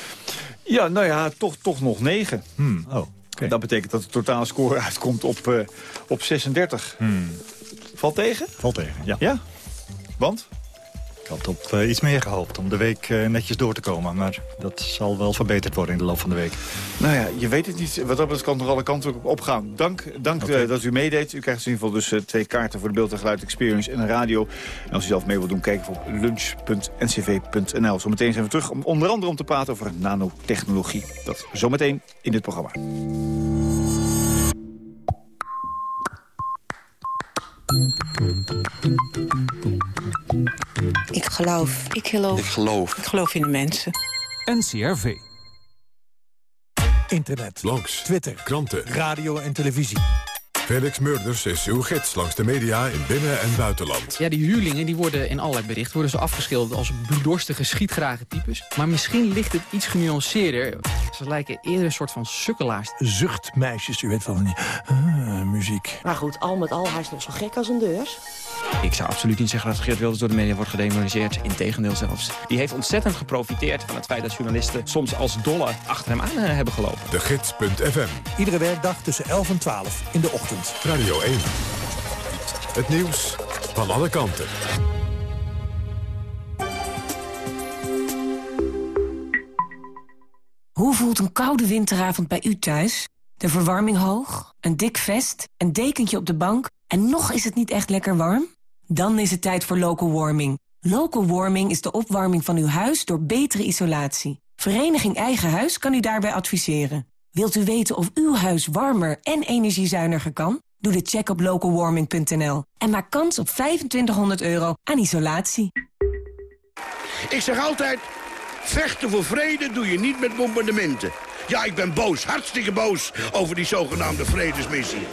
Ja, nou ja, toch, toch nog negen. Hm. Oh, okay. Dat betekent dat de totale score uitkomt op, uh, op 36. Hm. Valt tegen? Valt tegen, ja. Ja? Want? Had op uh, iets meer gehoopt om de week uh, netjes door te komen. Maar dat zal wel verbeterd worden in de loop van de week. Nou ja, je weet het niet. Wat dat kan nog alle kanten op gaan. Dank, dank okay. uh, dat u meedeed. U krijgt in ieder geval dus twee kaarten voor de Beeld en Geluid Experience en een radio. En als u zelf mee wilt doen, kijk even op lunch.ncv.nl. Zometeen zijn we terug, om, onder andere om te praten over nanotechnologie. Dat zometeen in dit programma. Ik geloof. Ik geloof. Ik geloof. Ik geloof in de mensen. NCRV. Internet. Blogs. Twitter. Kranten. Radio en televisie. Felix Murders is uw gids langs de media in binnen- en buitenland. Ja, die huurlingen die worden in allerlei berichten worden ze afgeschilderd als bloeddorstige, schietgrage types. Maar misschien ligt het iets genuanceerder. Ze lijken eerder een soort van sukkelaars. Zuchtmeisjes, u weet wel van die uh, muziek. Maar goed, al met al, hij is nog zo gek als een deurs. Ik zou absoluut niet zeggen dat Geert Wilders door de media wordt gedemoniseerd. Integendeel zelfs. Die heeft ontzettend geprofiteerd van het feit dat journalisten soms als dolle achter hem aan hebben gelopen. De Gids.fm. Iedere werkdag tussen 11 en 12 in de ochtend. Radio 1. Het nieuws van alle kanten. Hoe voelt een koude winteravond bij u thuis? De verwarming hoog, een dik vest, een dekentje op de bank... en nog is het niet echt lekker warm? Dan is het tijd voor local warming. Local warming is de opwarming van uw huis door betere isolatie. Vereniging Eigen Huis kan u daarbij adviseren. Wilt u weten of uw huis warmer en energiezuiniger kan? Doe de check op localwarming.nl en maak kans op 2500 euro aan isolatie. Ik zeg altijd, vechten voor vrede doe je niet met bombardementen. Ja, ik ben boos, hartstikke boos over die zogenaamde vredesmissie.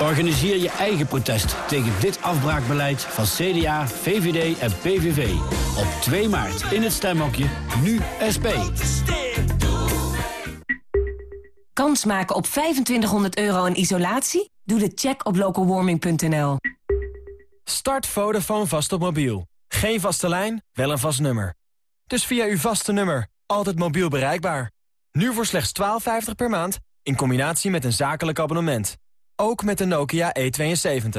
Organiseer je eigen protest tegen dit afbraakbeleid van CDA, VVD en PVV. Op 2 maart in het stemhokje, nu SP. Kans maken op 2500 euro aan isolatie? Doe de check op localwarming.nl. Start Vodafone vast op mobiel. Geen vaste lijn, wel een vast nummer. Dus via uw vaste nummer, altijd mobiel bereikbaar. Nu voor slechts 12,50 per maand, in combinatie met een zakelijk abonnement. Ook met de Nokia E72.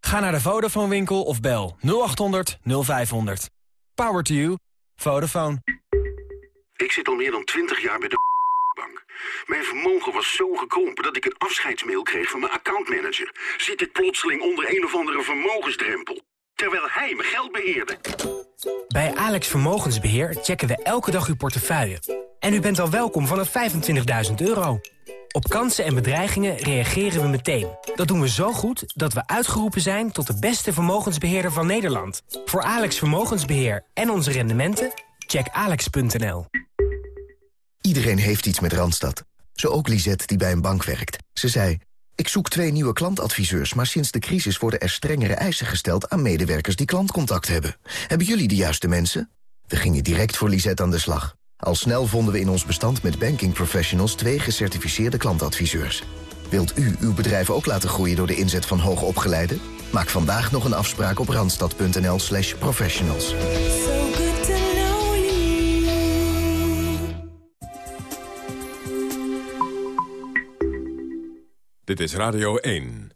Ga naar de Vodafone winkel of bel 0800 0500. Power to you. Vodafone. Ik zit al meer dan 20 jaar bij de bank. Mijn vermogen was zo gekrompen dat ik een afscheidsmail kreeg van mijn accountmanager. Zit ik plotseling onder een of andere vermogensdrempel. Terwijl hij mijn geld beheerde. Bij Alex Vermogensbeheer checken we elke dag uw portefeuille. En u bent al welkom vanaf 25.000 euro. Op kansen en bedreigingen reageren we meteen. Dat doen we zo goed dat we uitgeroepen zijn tot de beste vermogensbeheerder van Nederland. Voor Alex Vermogensbeheer en onze rendementen, check alex.nl. Iedereen heeft iets met Randstad. Zo ook Lisette die bij een bank werkt. Ze zei, ik zoek twee nieuwe klantadviseurs... maar sinds de crisis worden er strengere eisen gesteld... aan medewerkers die klantcontact hebben. Hebben jullie de juiste mensen? We gingen direct voor Lisette aan de slag. Al snel vonden we in ons bestand met banking professionals... twee gecertificeerde klantadviseurs. Wilt u uw bedrijf ook laten groeien door de inzet van hoogopgeleiden? Maak vandaag nog een afspraak op randstad.nl slash professionals. Dit is Radio 1.